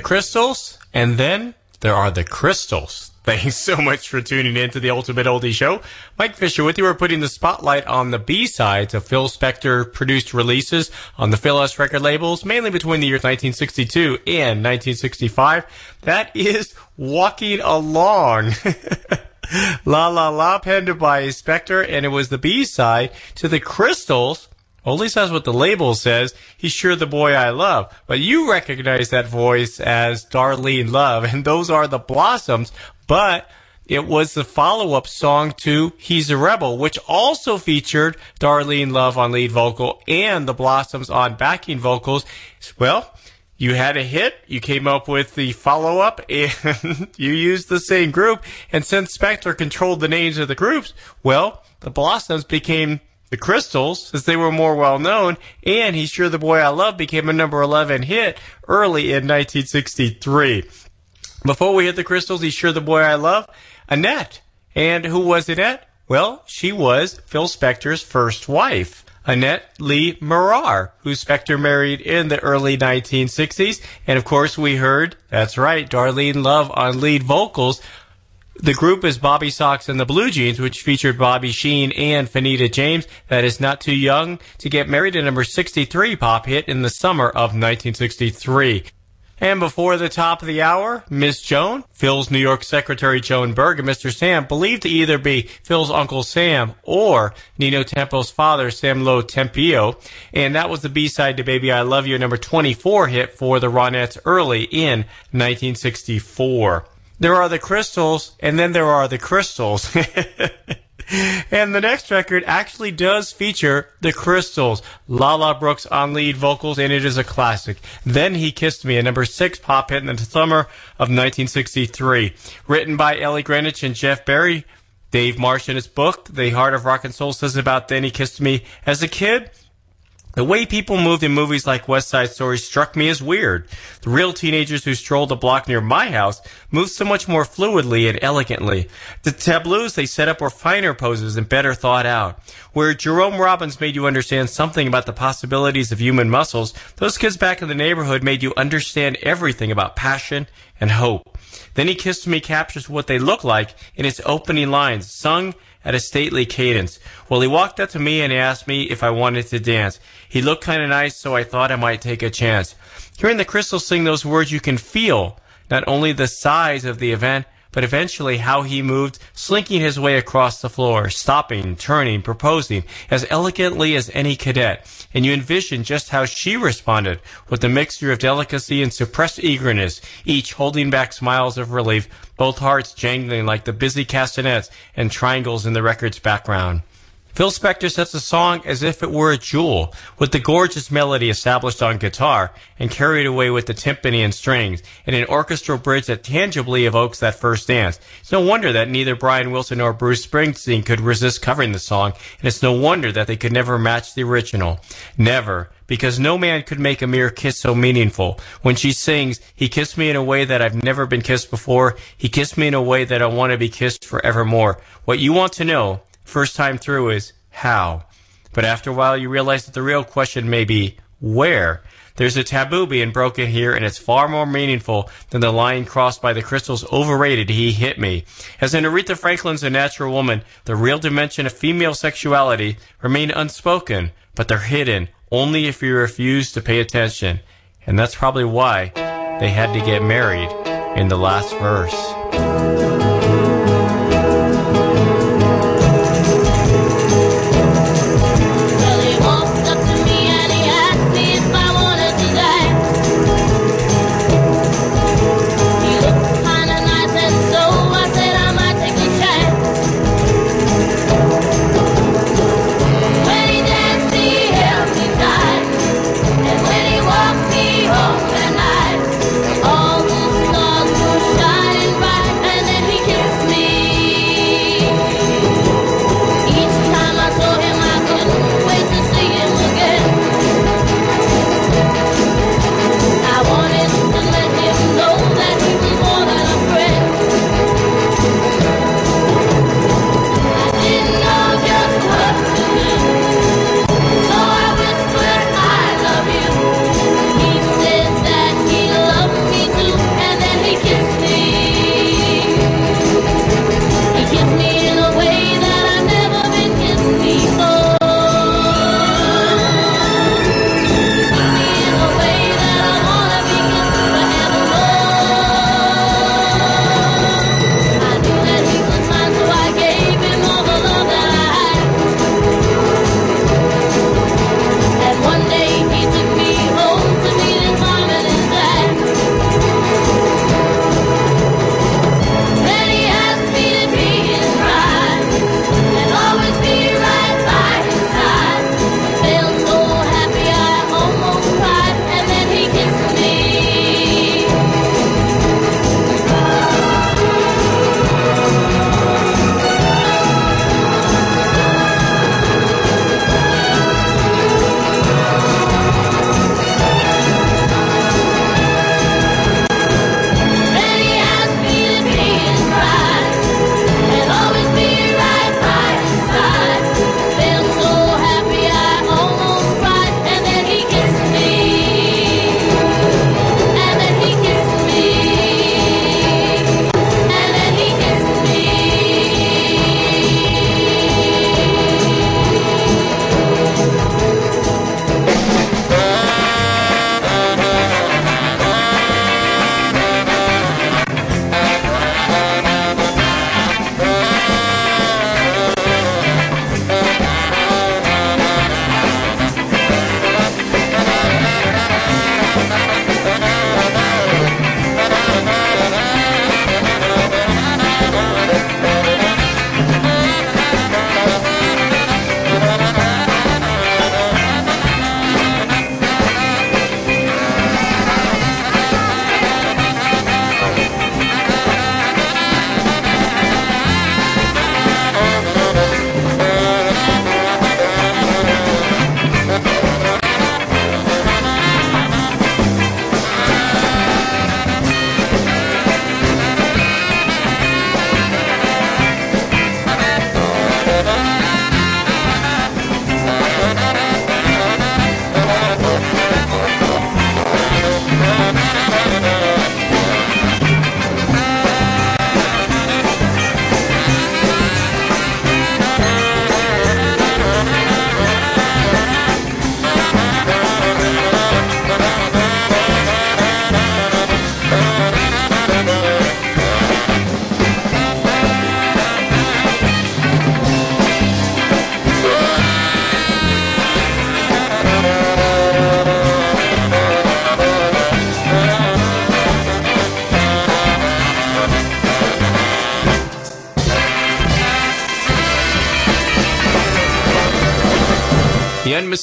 Crystals, and then there are the crystals. Thanks so much for tuning in to the Ultimate Oldie Show. Mike Fisher with you. We're putting the spotlight on the B-sides of Phil Spector produced releases on the Philles record labels, mainly between the years 1962 and 1965. That is Walking Along. La La La, penned by Spector, and it was the B-side to the Crystals. Only says what the label says. He's sure the boy I love. But you recognize that voice as Darlene Love, and those are the Blossoms. But it was the follow up song to He's a Rebel, which also featured Darlene Love on lead vocal and the Blossoms on backing vocals. Well, you had a hit, you came up with the follow up, and you used the same group. And since Spector controlled the names of the groups, well, the Blossoms became the Crystals, as they were more well known, and He's Sure the Boy I Love became a number 11 hit early in 1963. Before we hit the Crystals, He's Sure the Boy I Love, Annette. And who was Annette? Well, she was Phil Spector's first wife. Annette Lee Merar, who Spector married in the early 1960s. And of course, we heard, that's right, Darlene Love on lead vocals. The group is Bob B. Soxx and the Blue Jeans, which featured Bobby Sheen and Fanita James. That is not too young to get married, a number 63 pop hit in the summer of 1963. And before the top of the hour, Miss Joan, Phil's New York Secretary Joan Berg, and Mr. Sam, believed to either be Phil's Uncle Sam or Nino Tempo's father, Sam Lo Tempio. And that was the B-side to Baby I Love You, number 24 hit for the Ronettes early in 1964. There are the crystals, and then there are the crystals. and the next record actually does feature the Crystals, Lala Brooks on lead vocals, and it is a classic. Then He Kissed Me, a number six pop hit in the summer of 1963. Written by Ellie Greenwich and Jeff Barry, Dave Marsh in his book, The Heart of Rock and Soul, says about Then He Kissed Me as a kid. The way people moved in movies like West Side Story struck me as weird. The real teenagers who strolled a block near my house moved so much more fluidly and elegantly. The tableaus they set up were finer poses and better thought out. Where Jerome Robbins made you understand something about the possibilities of human muscles, those kids back in the neighborhood made you understand everything about passion and hope. Then He Kissed Me captures what they look like in its opening lines, sung at a stately cadence. Well, he walked up to me and asked me if I wanted to dance. He looked kind of nice, so I thought I might take a chance. Hearing the crystal sing those words, you can feel not only the size of the event, but eventually how he moved, slinking his way across the floor, stopping, turning, proposing, as elegantly as any cadet. And you envision just how she responded, with a mixture of delicacy and suppressed eagerness, each holding back smiles of relief, both hearts jangling like the busy castanets and triangles in the record's background. Phil Spector sets the song as if it were a jewel, with the gorgeous melody established on guitar and carried away with the timpani and strings, and an orchestral bridge that tangibly evokes that first dance. It's no wonder that neither Brian Wilson nor Bruce Springsteen could resist covering the song, and it's no wonder that they could never match the original. Never. Because no man could make a mere kiss so meaningful. When she sings, he kissed me in a way that I've never been kissed before. He kissed me in a way that I want to be kissed forevermore. What you want to know first time through is how. But after a while, you realize that the real question may be where. There's a taboo being broken here, and it's far more meaningful than the line crossed by the crystals overrated he hit me. As in Aretha Franklin's A Natural Woman, the real dimension of female sexuality remain unspoken, but they're hidden only if you refuse to pay attention. And that's probably why they had to get married in the last verse.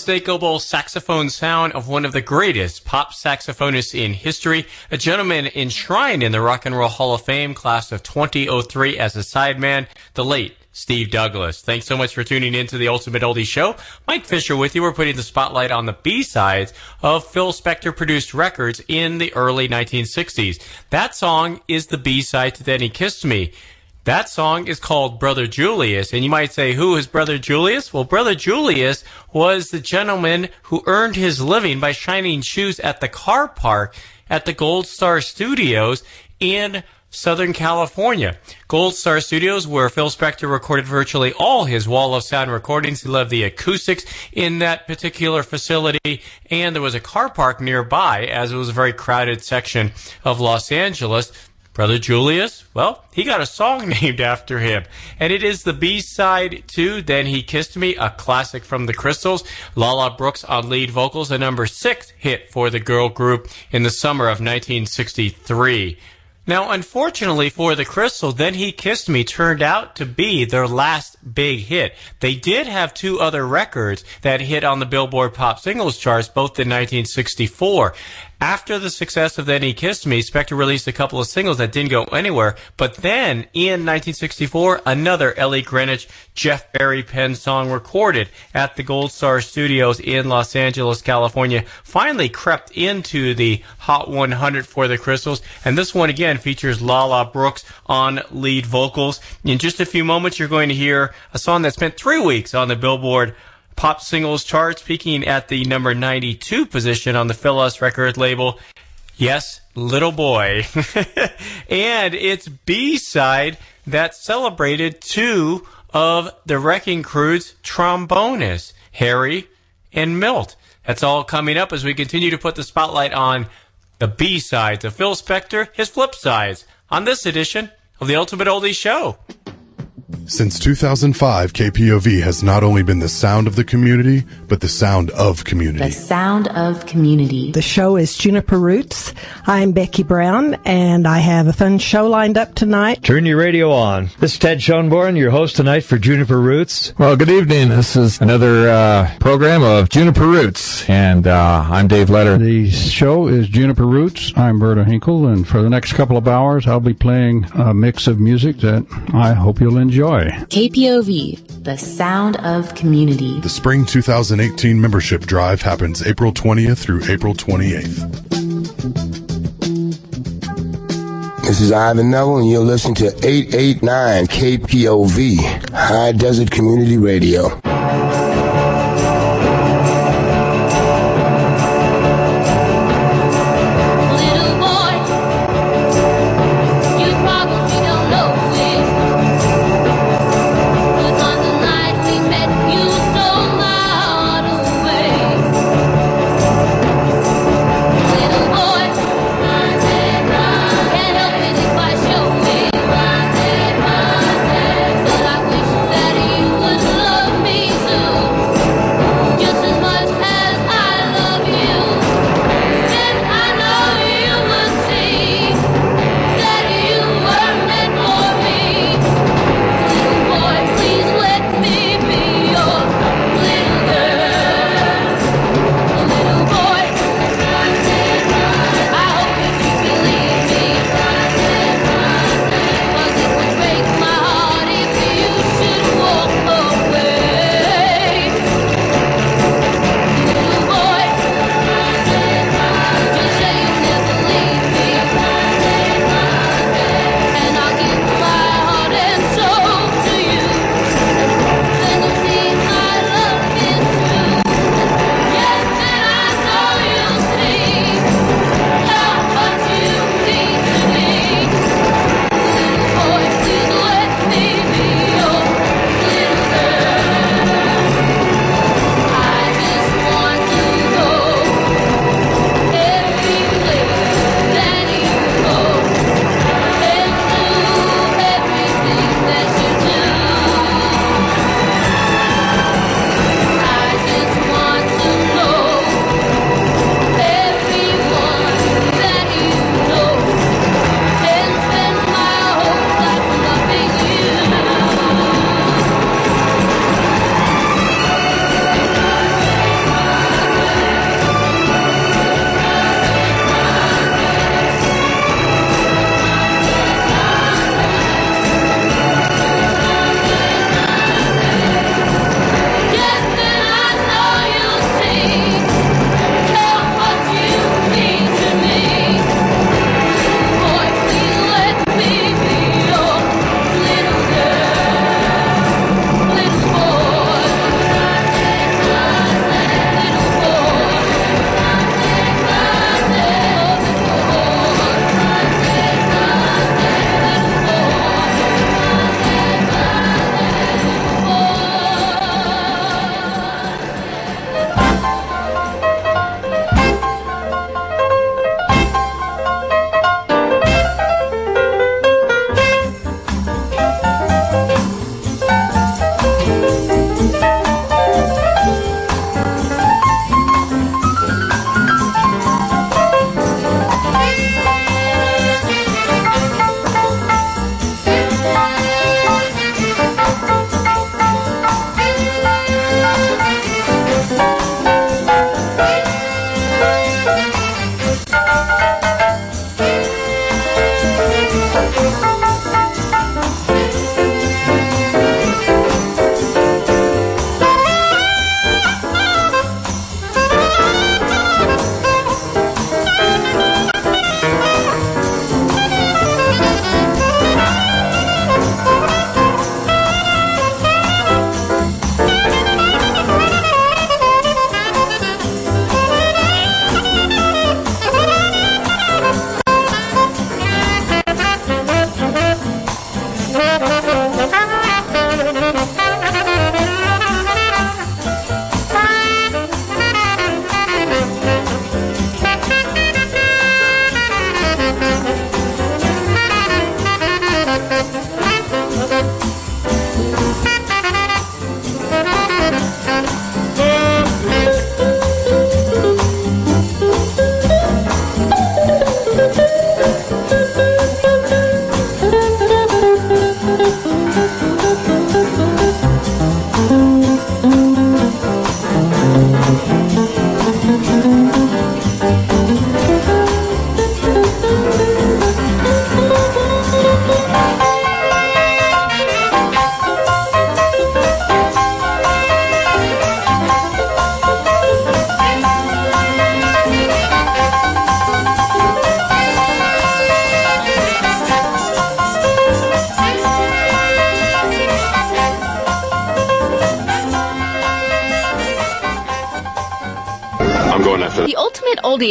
Unmistakable saxophone sound of one of the greatest pop saxophonists in history, a gentleman enshrined in the Rock and Roll Hall of Fame class of 2003 as a sideman, the late Steve Douglas. Thanks so much for tuning in to the Ultimate Oldie Show. Mike Fisher with you. We're putting the spotlight on the B-sides of Phil Spector produced records in the early 1960s. That song is the B-side to Then He Kissed Me. That song is called Brother Julius, and you might say, who is Brother Julius? Well, Brother Julius was the gentleman who earned his living by shining shoes at the car park at the Gold Star Studios in Southern California. Gold Star Studios, where Phil Spector recorded virtually all his Wall of Sound recordings. He loved the acoustics in that particular facility, and there was a car park nearby, as it was a very crowded section of Los Angeles. Brother Julius, well, he got a song named after him. And it is the B-side to Then He Kissed Me, a classic from the Crystals. Lala Brooks on lead vocals, a number six hit for the girl group in the summer of 1963. Now, unfortunately for the Crystal, Then He Kissed Me turned out to be their last big hit. They did have two other records that hit on the Billboard Pop Singles charts, both in 1964. After the success of Then He Kissed Me, Spector released a couple of singles that didn't go anywhere. But then, in 1964, another Ellie Greenwich, Jeff Barry Penn song recorded at the Gold Star Studios in Los Angeles, California, finally crept into the Hot 100 for the Crystals. And this one again features Lala Brooks on lead vocals. In just a few moments, you're going to hear a song that spent three weeks on the Billboard pop singles charts, peaking at the number 92 position on the Philles record label. Yes, Little Boy. and its B-side that celebrated two of the Wrecking Crew's trombonists, Harry and Milt. That's all coming up as we continue to put the spotlight on the B-sides of Phil Spector, his flip sides, on this edition of the Ultimate Oldie Show. Since 2005, KPOV has not only been the sound of the community, but the sound of community. The sound of community. The show is Juniper Roots. I'm Becky Brown, and I have a fun show lined up tonight. Turn your radio on. This is Ted Schoenborn, your host tonight for Juniper Roots. Well, good evening. This is another uh, program of Juniper Roots, and uh, I'm Dave Letter. The show is Juniper Roots. I'm Berta Hinkle, and for the next couple of hours, I'll be playing a mix of music that I hope you'll enjoy. KPOV, the sound of community. The Spring 2018 membership drive happens April 20th through April 28th. This is Ivan Neville, and you're listening to 889 KPOV, High Desert Community Radio.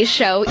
Show.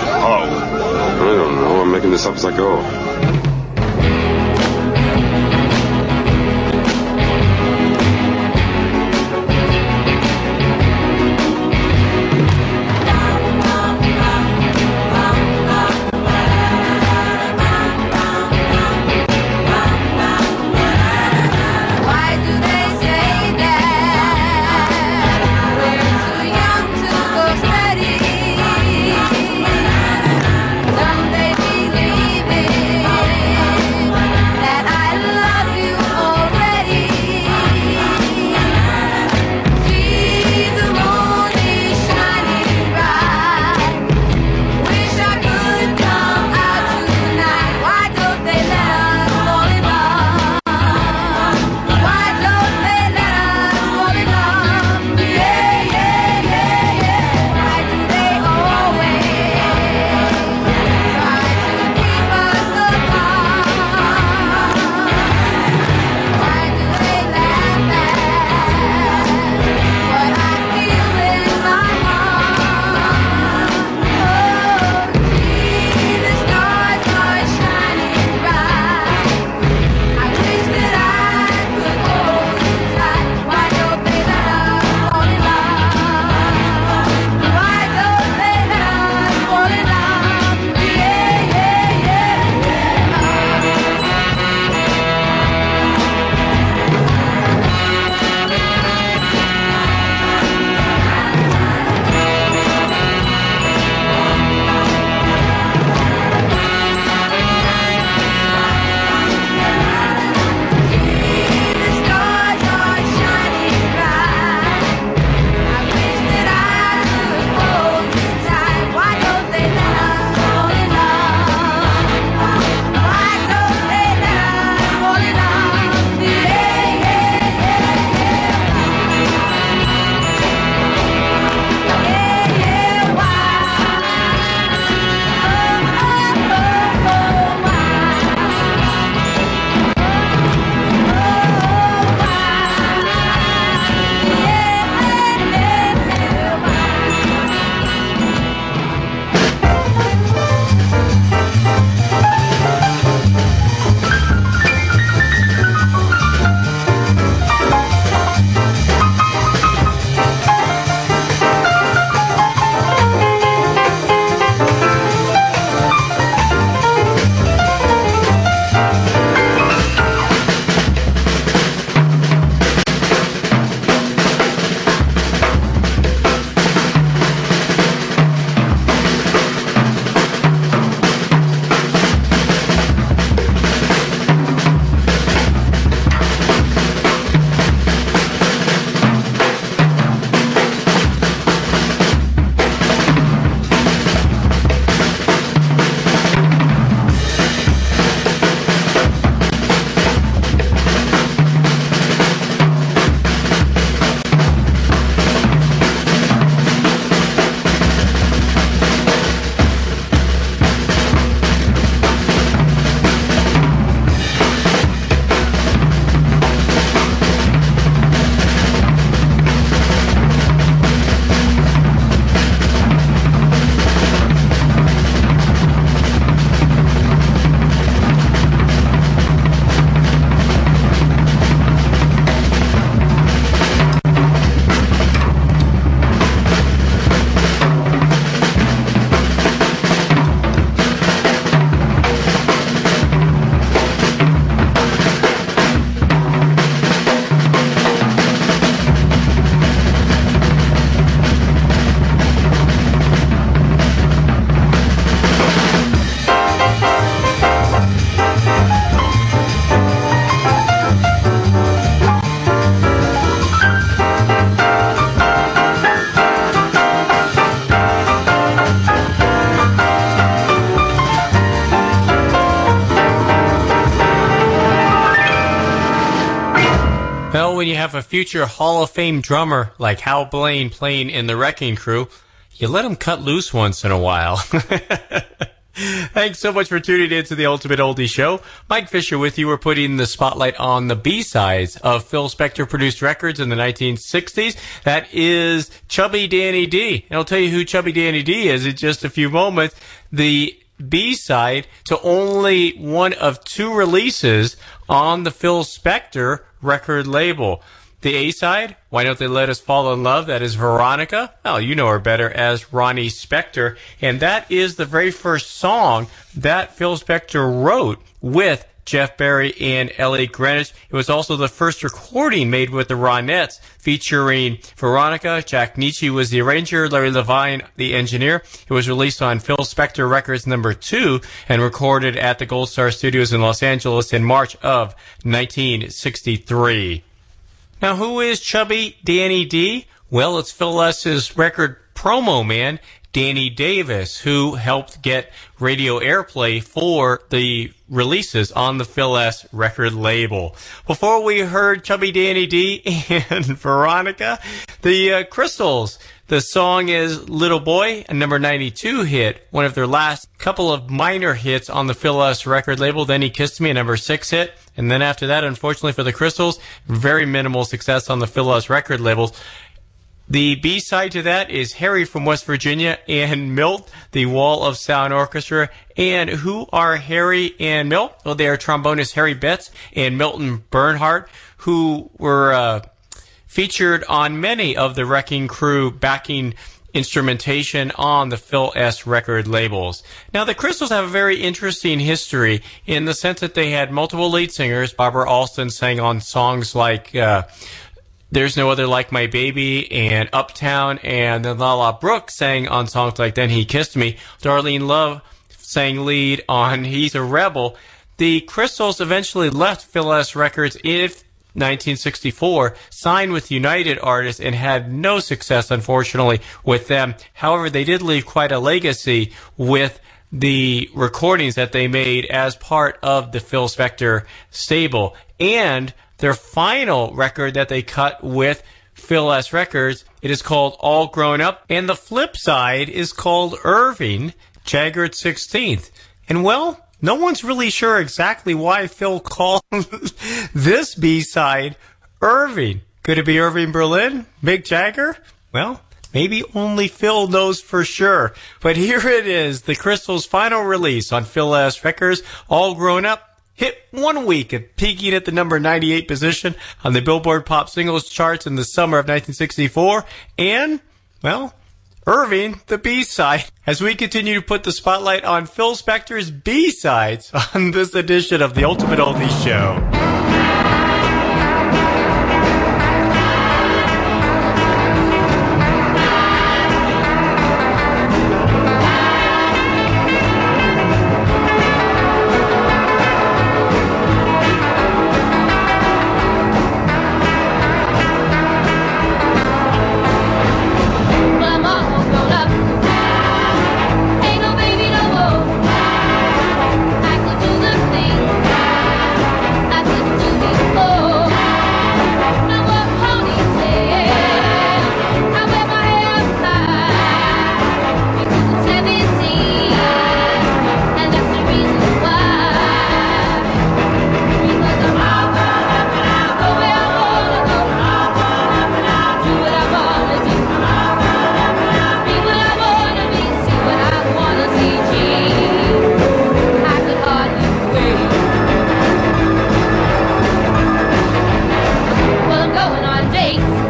When you have a future Hall of Fame drummer like Hal Blaine playing in the Wrecking Crew, you let him cut loose once in a while. Thanks so much for tuning in to the Ultimate Oldie Show. Mike Fisher with you. We're putting the spotlight on the B-sides of Phil Spector produced records in the 1960s. That is Chubby Danny D. And I'll tell you who Chubby Danny D is in just a few moments. The B-side to only one of two releases on the Phil Spector record label. The A side, Why Don't They Let Us Fall in Love? That is Veronica. Well, you know her better as Ronnie Spector. And that is the very first song that Phil Spector wrote with Jeff Barry and Ellie Greenwich. It was also the first recording made with the Ronettes featuring Veronica. Jack Nitzsche was the arranger, Larry Levine the engineer. It was released on Phil Spector Records number two and recorded at the Gold Star Studios in Los Angeles in March of 1963. Now, who is Chubby Danny D? Well, it's Phil S's record promo man, Danny Davis, who helped get radio airplay for the releases on the Philles record label. Before we heard Chubby Danny D and Veronica, the uh, Crystals. The song is Little Boy, a number 92 hit, one of their last couple of minor hits on the Philles record label. Then He Kissed Me, a number 6 hit. And then after that, unfortunately for the Crystals, very minimal success on the Philles record labels. The B side to that is Harry from West Virginia and Milt, the Wall of Sound Orchestra. And who are Harry and Milt? Well, they are trombonist Harry Betts and Milton Bernhart, who were uh, featured on many of the Wrecking Crew backing instrumentation on the Philles record labels. Now the Crystals have a very interesting history in the sense that they had multiple lead singers. Barbara Alston sang on songs like uh, there's No Other Like My Baby and Uptown, and then La La Brooks sang on songs like Then He Kissed Me. Darlene Love sang lead on He's a Rebel. The Crystals eventually left Philles Records if 1964, signed with United Artists and had no success, unfortunately, with them. However, they did leave quite a legacy with the recordings that they made as part of the Phil Spector stable. And their final record that they cut with Philles Records, it is called All Grown Up. And the flip side is called Irving, Jaggered 16th. And well, no one's really sure exactly why Phil called this B-side Irving. Could it be Irving Berlin? Mick Jagger? Well, maybe only Phil knows for sure. But here it is, the Crystal's final release on Philles Records, All Grown Up. Hit one week of peaking at the number 98 position on the Billboard Pop Singles charts in the summer of 1964. And, well, Irving, the B-side, as we continue to put the spotlight on Phil Spector's B-sides on this edition of the Ultimate Oldies Show. going on dates.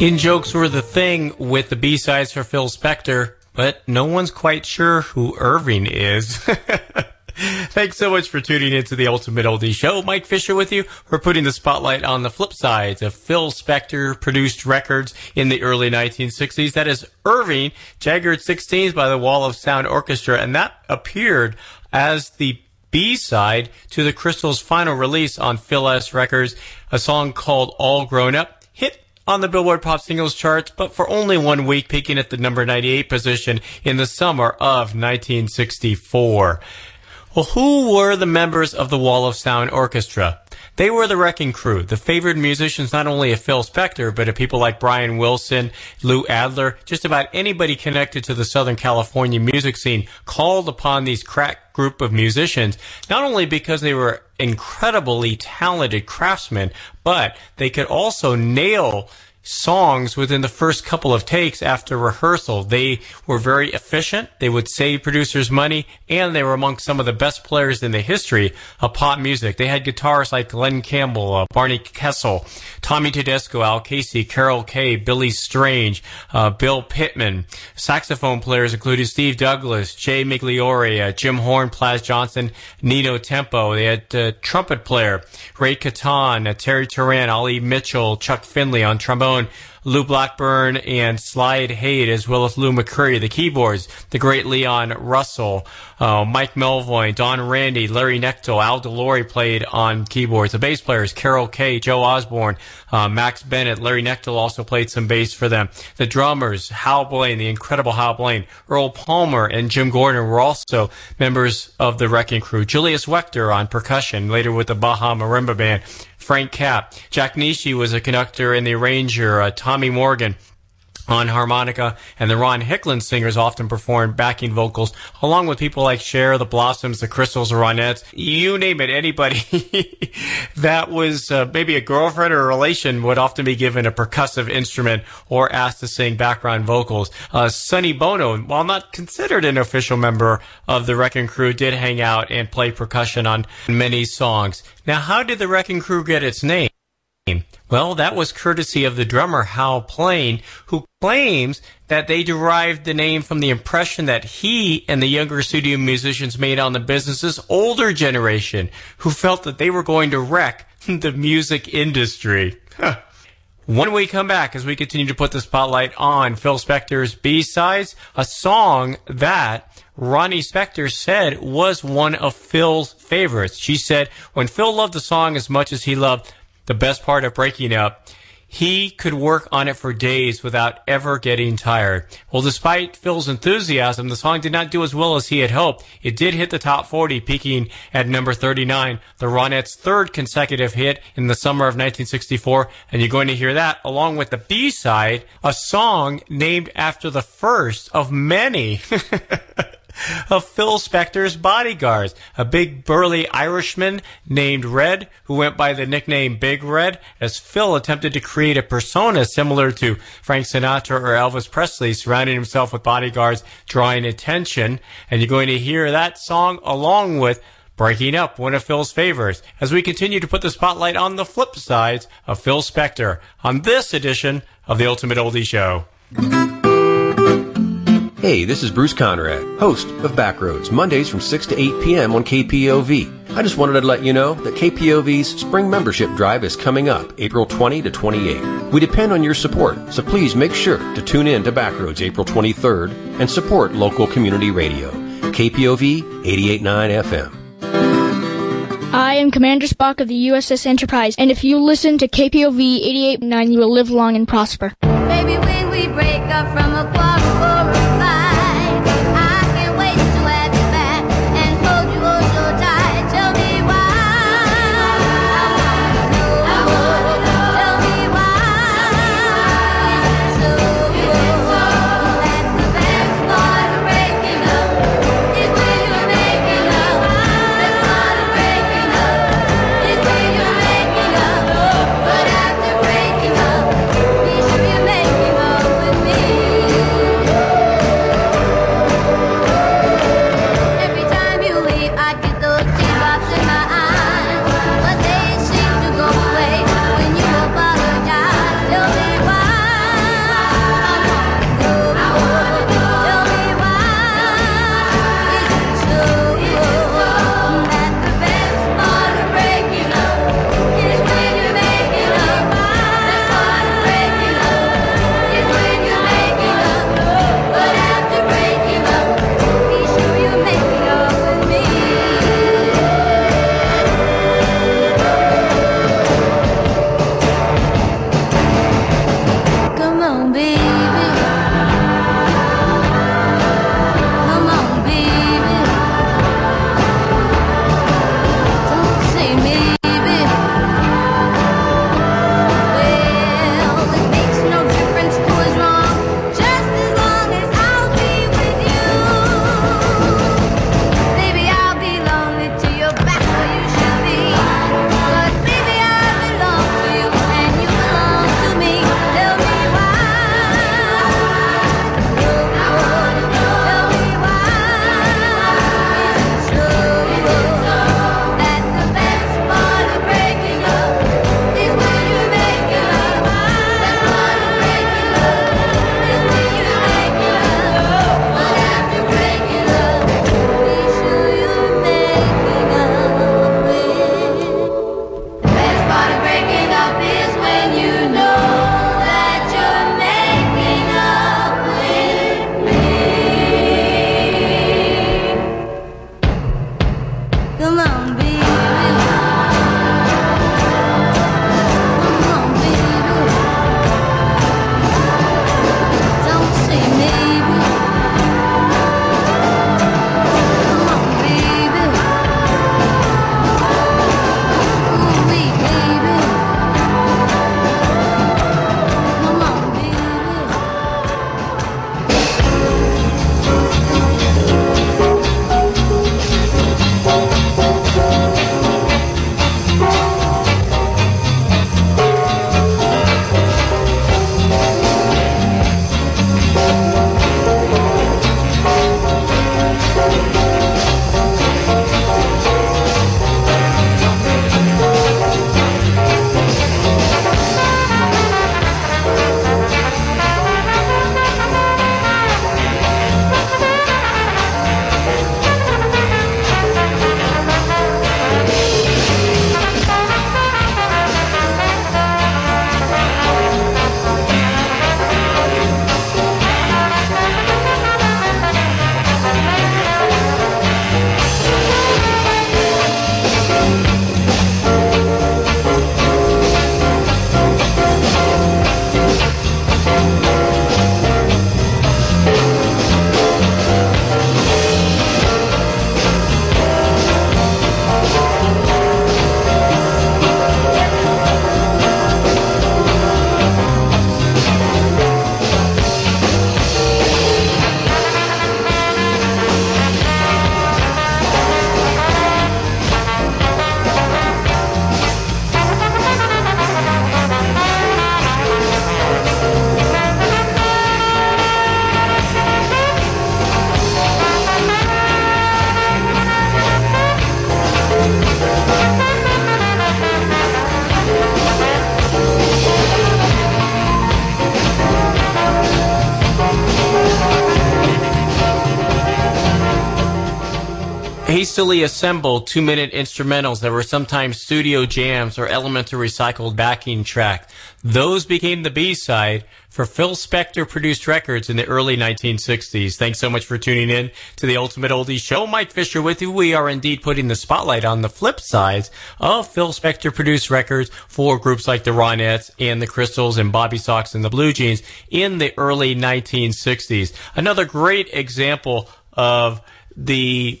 In jokes were the thing with the B sides for Phil Spector, but no one's quite sure who Irving is. Thanks so much for tuning into the Ultimate Oldie Show. Mike Fisher with you. We're putting the spotlight on the flip sides of Phil Spector produced records in the early 1960s. That is Irving, Jagged 16s by the Wall of Sound Orchestra, and that appeared as the B side to the Crystals' final release on Philles Records, a song called All Grown Up. On the Billboard Pop Singles charts, but for only one week, peaking at the number 98 position in the summer of 1964. Well, who were the members of the Wall of Sound Orchestra? They were the Wrecking Crew, the favored musicians not only of Phil Spector, but of people like Brian Wilson, Lou Adler, just about anybody connected to the Southern California music scene called upon these crack group of musicians, not only because they were incredibly talented craftsmen, but they could also nail songs within the first couple of takes after rehearsal. They were very efficient. They would save producers money and they were among some of the best players in the history of pop music. They had guitarists like Glen Campbell, uh, Barney Kessel, Tommy Tedesco, Al Casey, Carol Kaye, Billy Strange, uh, Bill Pittman. Saxophone players included Steve Douglas, Jay Migliore, uh, Jim Horn, Plas Johnson, Nino Tempo. They had uh, trumpet player Roy Caton, uh, Terry Turan, Ollie Mitchell, Chuck Findley on trombone. Lou Blackburn and Slyde Hyde, as well as Lew McCreary, the keyboards, the great Leon Russell, uh, Mike Melvoin, Don Randi, Larry Knechtel, Al De Lory played on keyboards. The bass players, Carol Kaye, Joe Osborn, uh, Max Bennett, Larry Knechtel also played some bass for them. The drummers, Hal Blaine, the incredible Hal Blaine, Earl Palmer, and Jim Gordon were also members of the Wrecking Crew. Julius Wechter on percussion, later with the Baja Marimba Band. Frank Capp. Jack Nitzsche was a conductor and the arranger. Uh, Tommy Morgan on harmonica, and the Ron Hicklin singers often performed backing vocals, along with people like Cher, the Blossoms, the Crystals, the Ronettes, you name it, anybody that was uh, maybe a girlfriend or a relation would often be given a percussive instrument or asked to sing background vocals. Uh, Sonny Bono, while not considered an official member of the Wrecking Crew, did hang out and play percussion on many songs. Now, how did the Wrecking Crew get its name? Well, that was courtesy of the drummer Hal Blaine, who claims that they derived the name from the impression that he and the younger studio musicians made on the business's older generation, who felt that they were going to wreck the music industry. When we come back, as we continue to put the spotlight on Phil Spector's B-sides, a song that Ronnie Spector said was one of Phil's favorites. She said, when Phil loved the song as much as he loved the best part of breaking up, he could work on it for days without ever getting tired. Well, despite Phil's enthusiasm, the song did not do as well as he had hoped. It did hit the top 40, peaking at number 39, the Ronettes' third consecutive hit in the summer of 1964. And you're going to hear that along with the B-side, a song named after the first of many. of Phil Spector's bodyguards, a big burly Irishman named Red, who went by the nickname Big Red, as Phil attempted to create a persona similar to Frank Sinatra or Elvis Presley, surrounding himself with bodyguards, drawing attention. And you're going to hear that song along with Breaking Up, one of Phil's favorites, as we continue to put the spotlight on the flip sides of Phil Spector on this edition of the Ultimate Oldie Show. Hey, this is Bruce Conrad, host of Backroads, Mondays from 6 to 8 p.m. on KPOV. I just wanted to let you know that KPOV's spring membership drive is coming up April 20 to 28. We depend on your support, so please make sure to tune in to Backroads April 23rd and support local community radio. KPOV 889 FM. I am Commander Spock of the USS Enterprise, and if you listen to KPOV 88.9, you will live long and prosper. Baby, when we break up from a quarrel hastily assembled two minute instrumentals that were sometimes studio jams or elements of recycled backing track. Those became the B side for Phil Spector produced records in the early 1960s. Thanks so much for tuning in to the Ultimate Oldies Show. Mike Fisher with you. We are indeed putting the spotlight on the flip sides of Phil Spector produced records for groups like the Ronettes and the Crystals and Bob B. Soxx and the Blue Jeans in the early 1960s. Another great example of the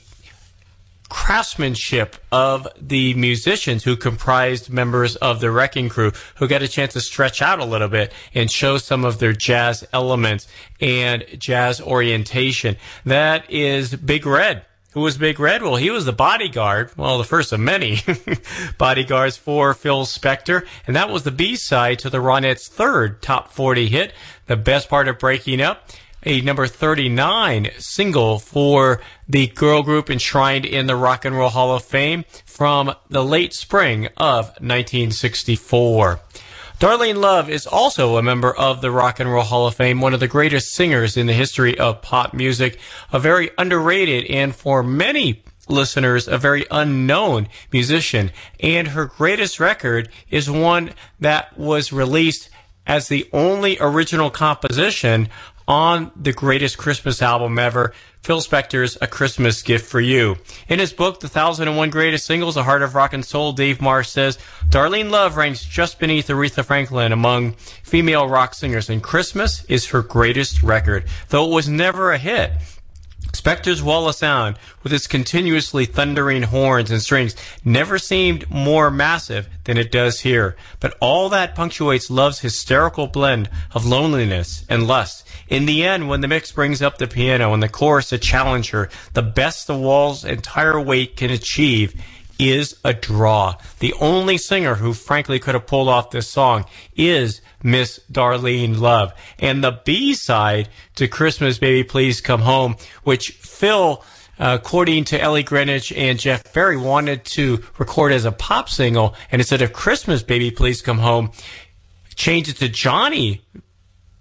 craftsmanship of the musicians who comprised members of the Wrecking Crew who got a chance to stretch out a little bit and show some of their jazz elements and jazz orientation. That is Big Red. Who was Big Red? Well, he was the bodyguard, well, the first of many bodyguards for Phil Spector, and that was the B-side to the Ronettes' third top 40 hit, the best part of breaking up a number 39 single for the girl group enshrined in the Rock and Roll Hall of Fame from the late spring of 1964. Darlene Love is also a member of the Rock and Roll Hall of Fame, one of the greatest singers in the history of pop music, a very underrated and for many listeners a very unknown musician. And her greatest record is one that was released as the only original composition on the greatest Christmas album ever, Phil Spector's A Christmas Gift for You. In his book, The 1001 Greatest Singles, The Heart of Rock and Soul, Dave Marsh says, Darlene Love ranks just beneath Aretha Franklin among female rock singers, and Christmas is her greatest record, though it was never a hit. Spector's wall of sound, with its continuously thundering horns and strings, never seemed more massive than it does here. But all that punctuates Love's hysterical blend of loneliness and lust. In the end, when the mix brings up the piano and the chorus to challenge her, the best the wall's entire weight can achieve is a draw. The only singer who frankly could have pulled off this song is Miss Darlene Love. And the B side to Christmas Baby Please Come Home, which Phil uh, according to Ellie Greenwich and Jeff Barry, wanted to record as a pop single, and instead of Christmas Baby Please Come Home, change it to Johnny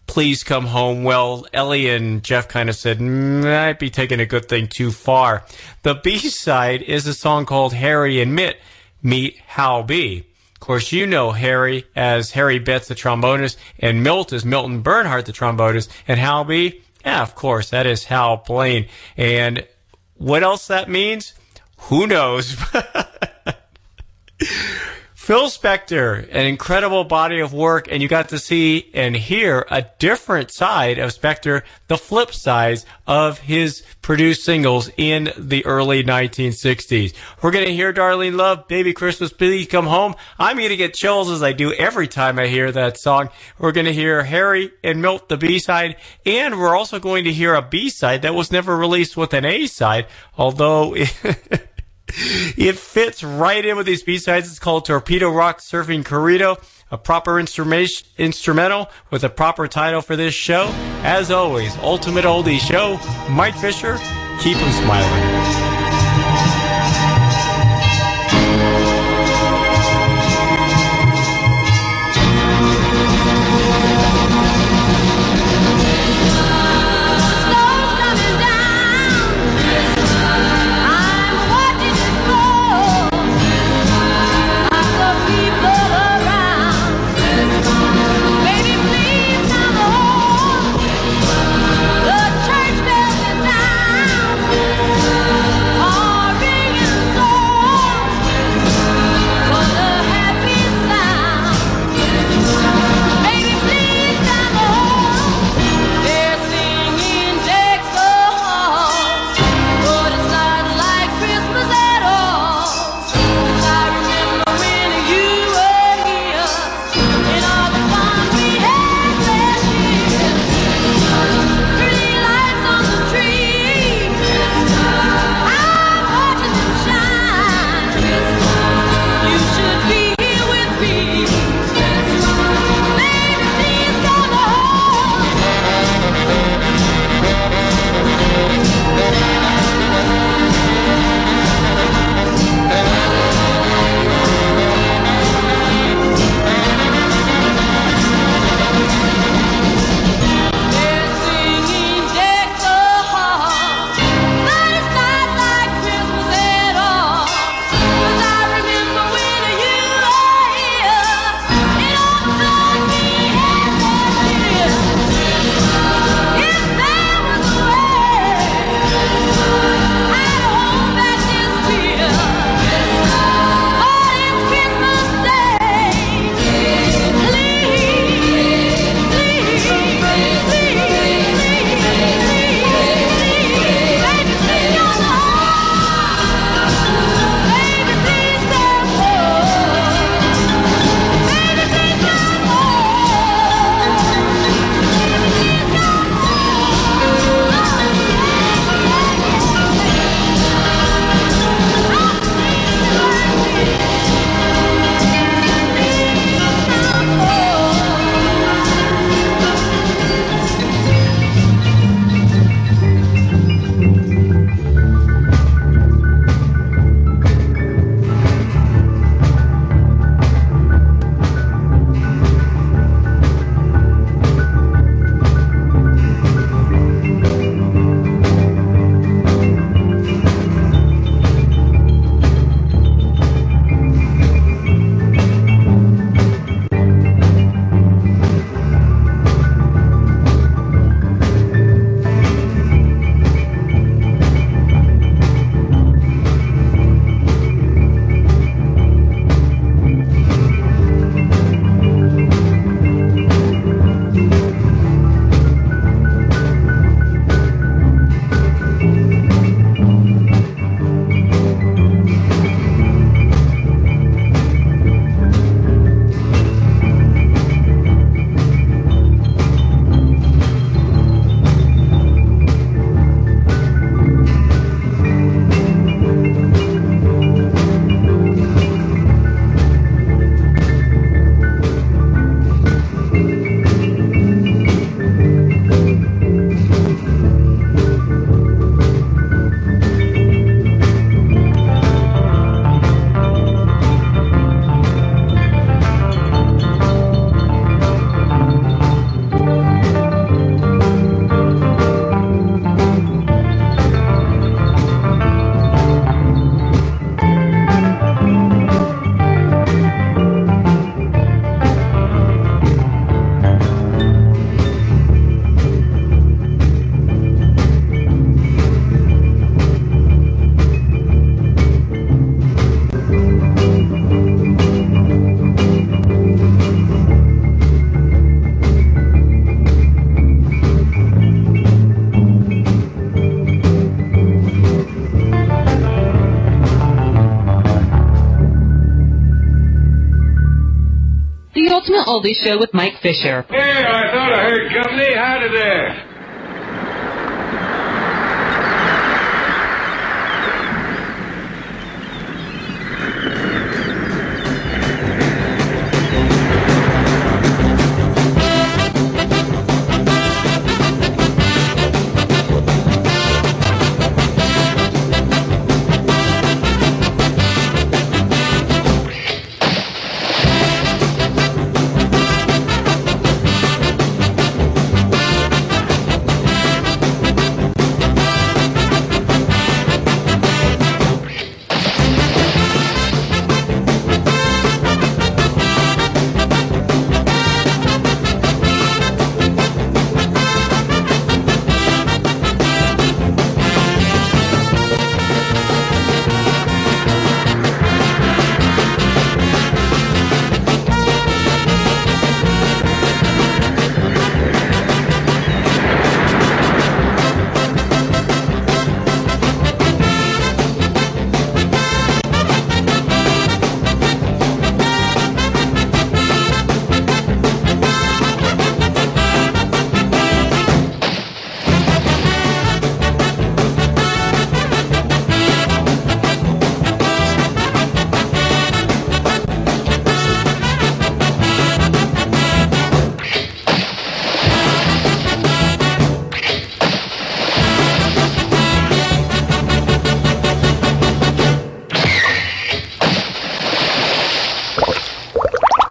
Please Come Home. Well, Ellie and Jeff kind of said, might be taking a good thing too far. The B side is a song called Harry and Milt Meet Hal B. Of course, you know Harry as Harry Betts, the trombonist, and Milt as Milton Bernhart, the trombonist, and Hal B. Yeah, of course, that is Hal Blaine. And what else that means? Who knows? Phil Spector, an incredible body of work, and you got to see and hear a different side of Spector, the flip side of his produced singles in the early 1960s. We're going to hear Darlene Love, Baby Christmas, Please Come Home. I'm going to get chills as I do every time I hear that song. We're going to hear Harry and Milt, the B side, and we're also going to hear a B side that was never released with an A side, although. it fits right in with these B-sides. It's called Torpedo Rock Surfing Corrido, a proper instrumental with a proper title for this show. As always, Ultimate Oldie Show. Mike Fisher, keep them smiling. The Show with Mike Fisher. Hey, I thought I heard company. Howdy there.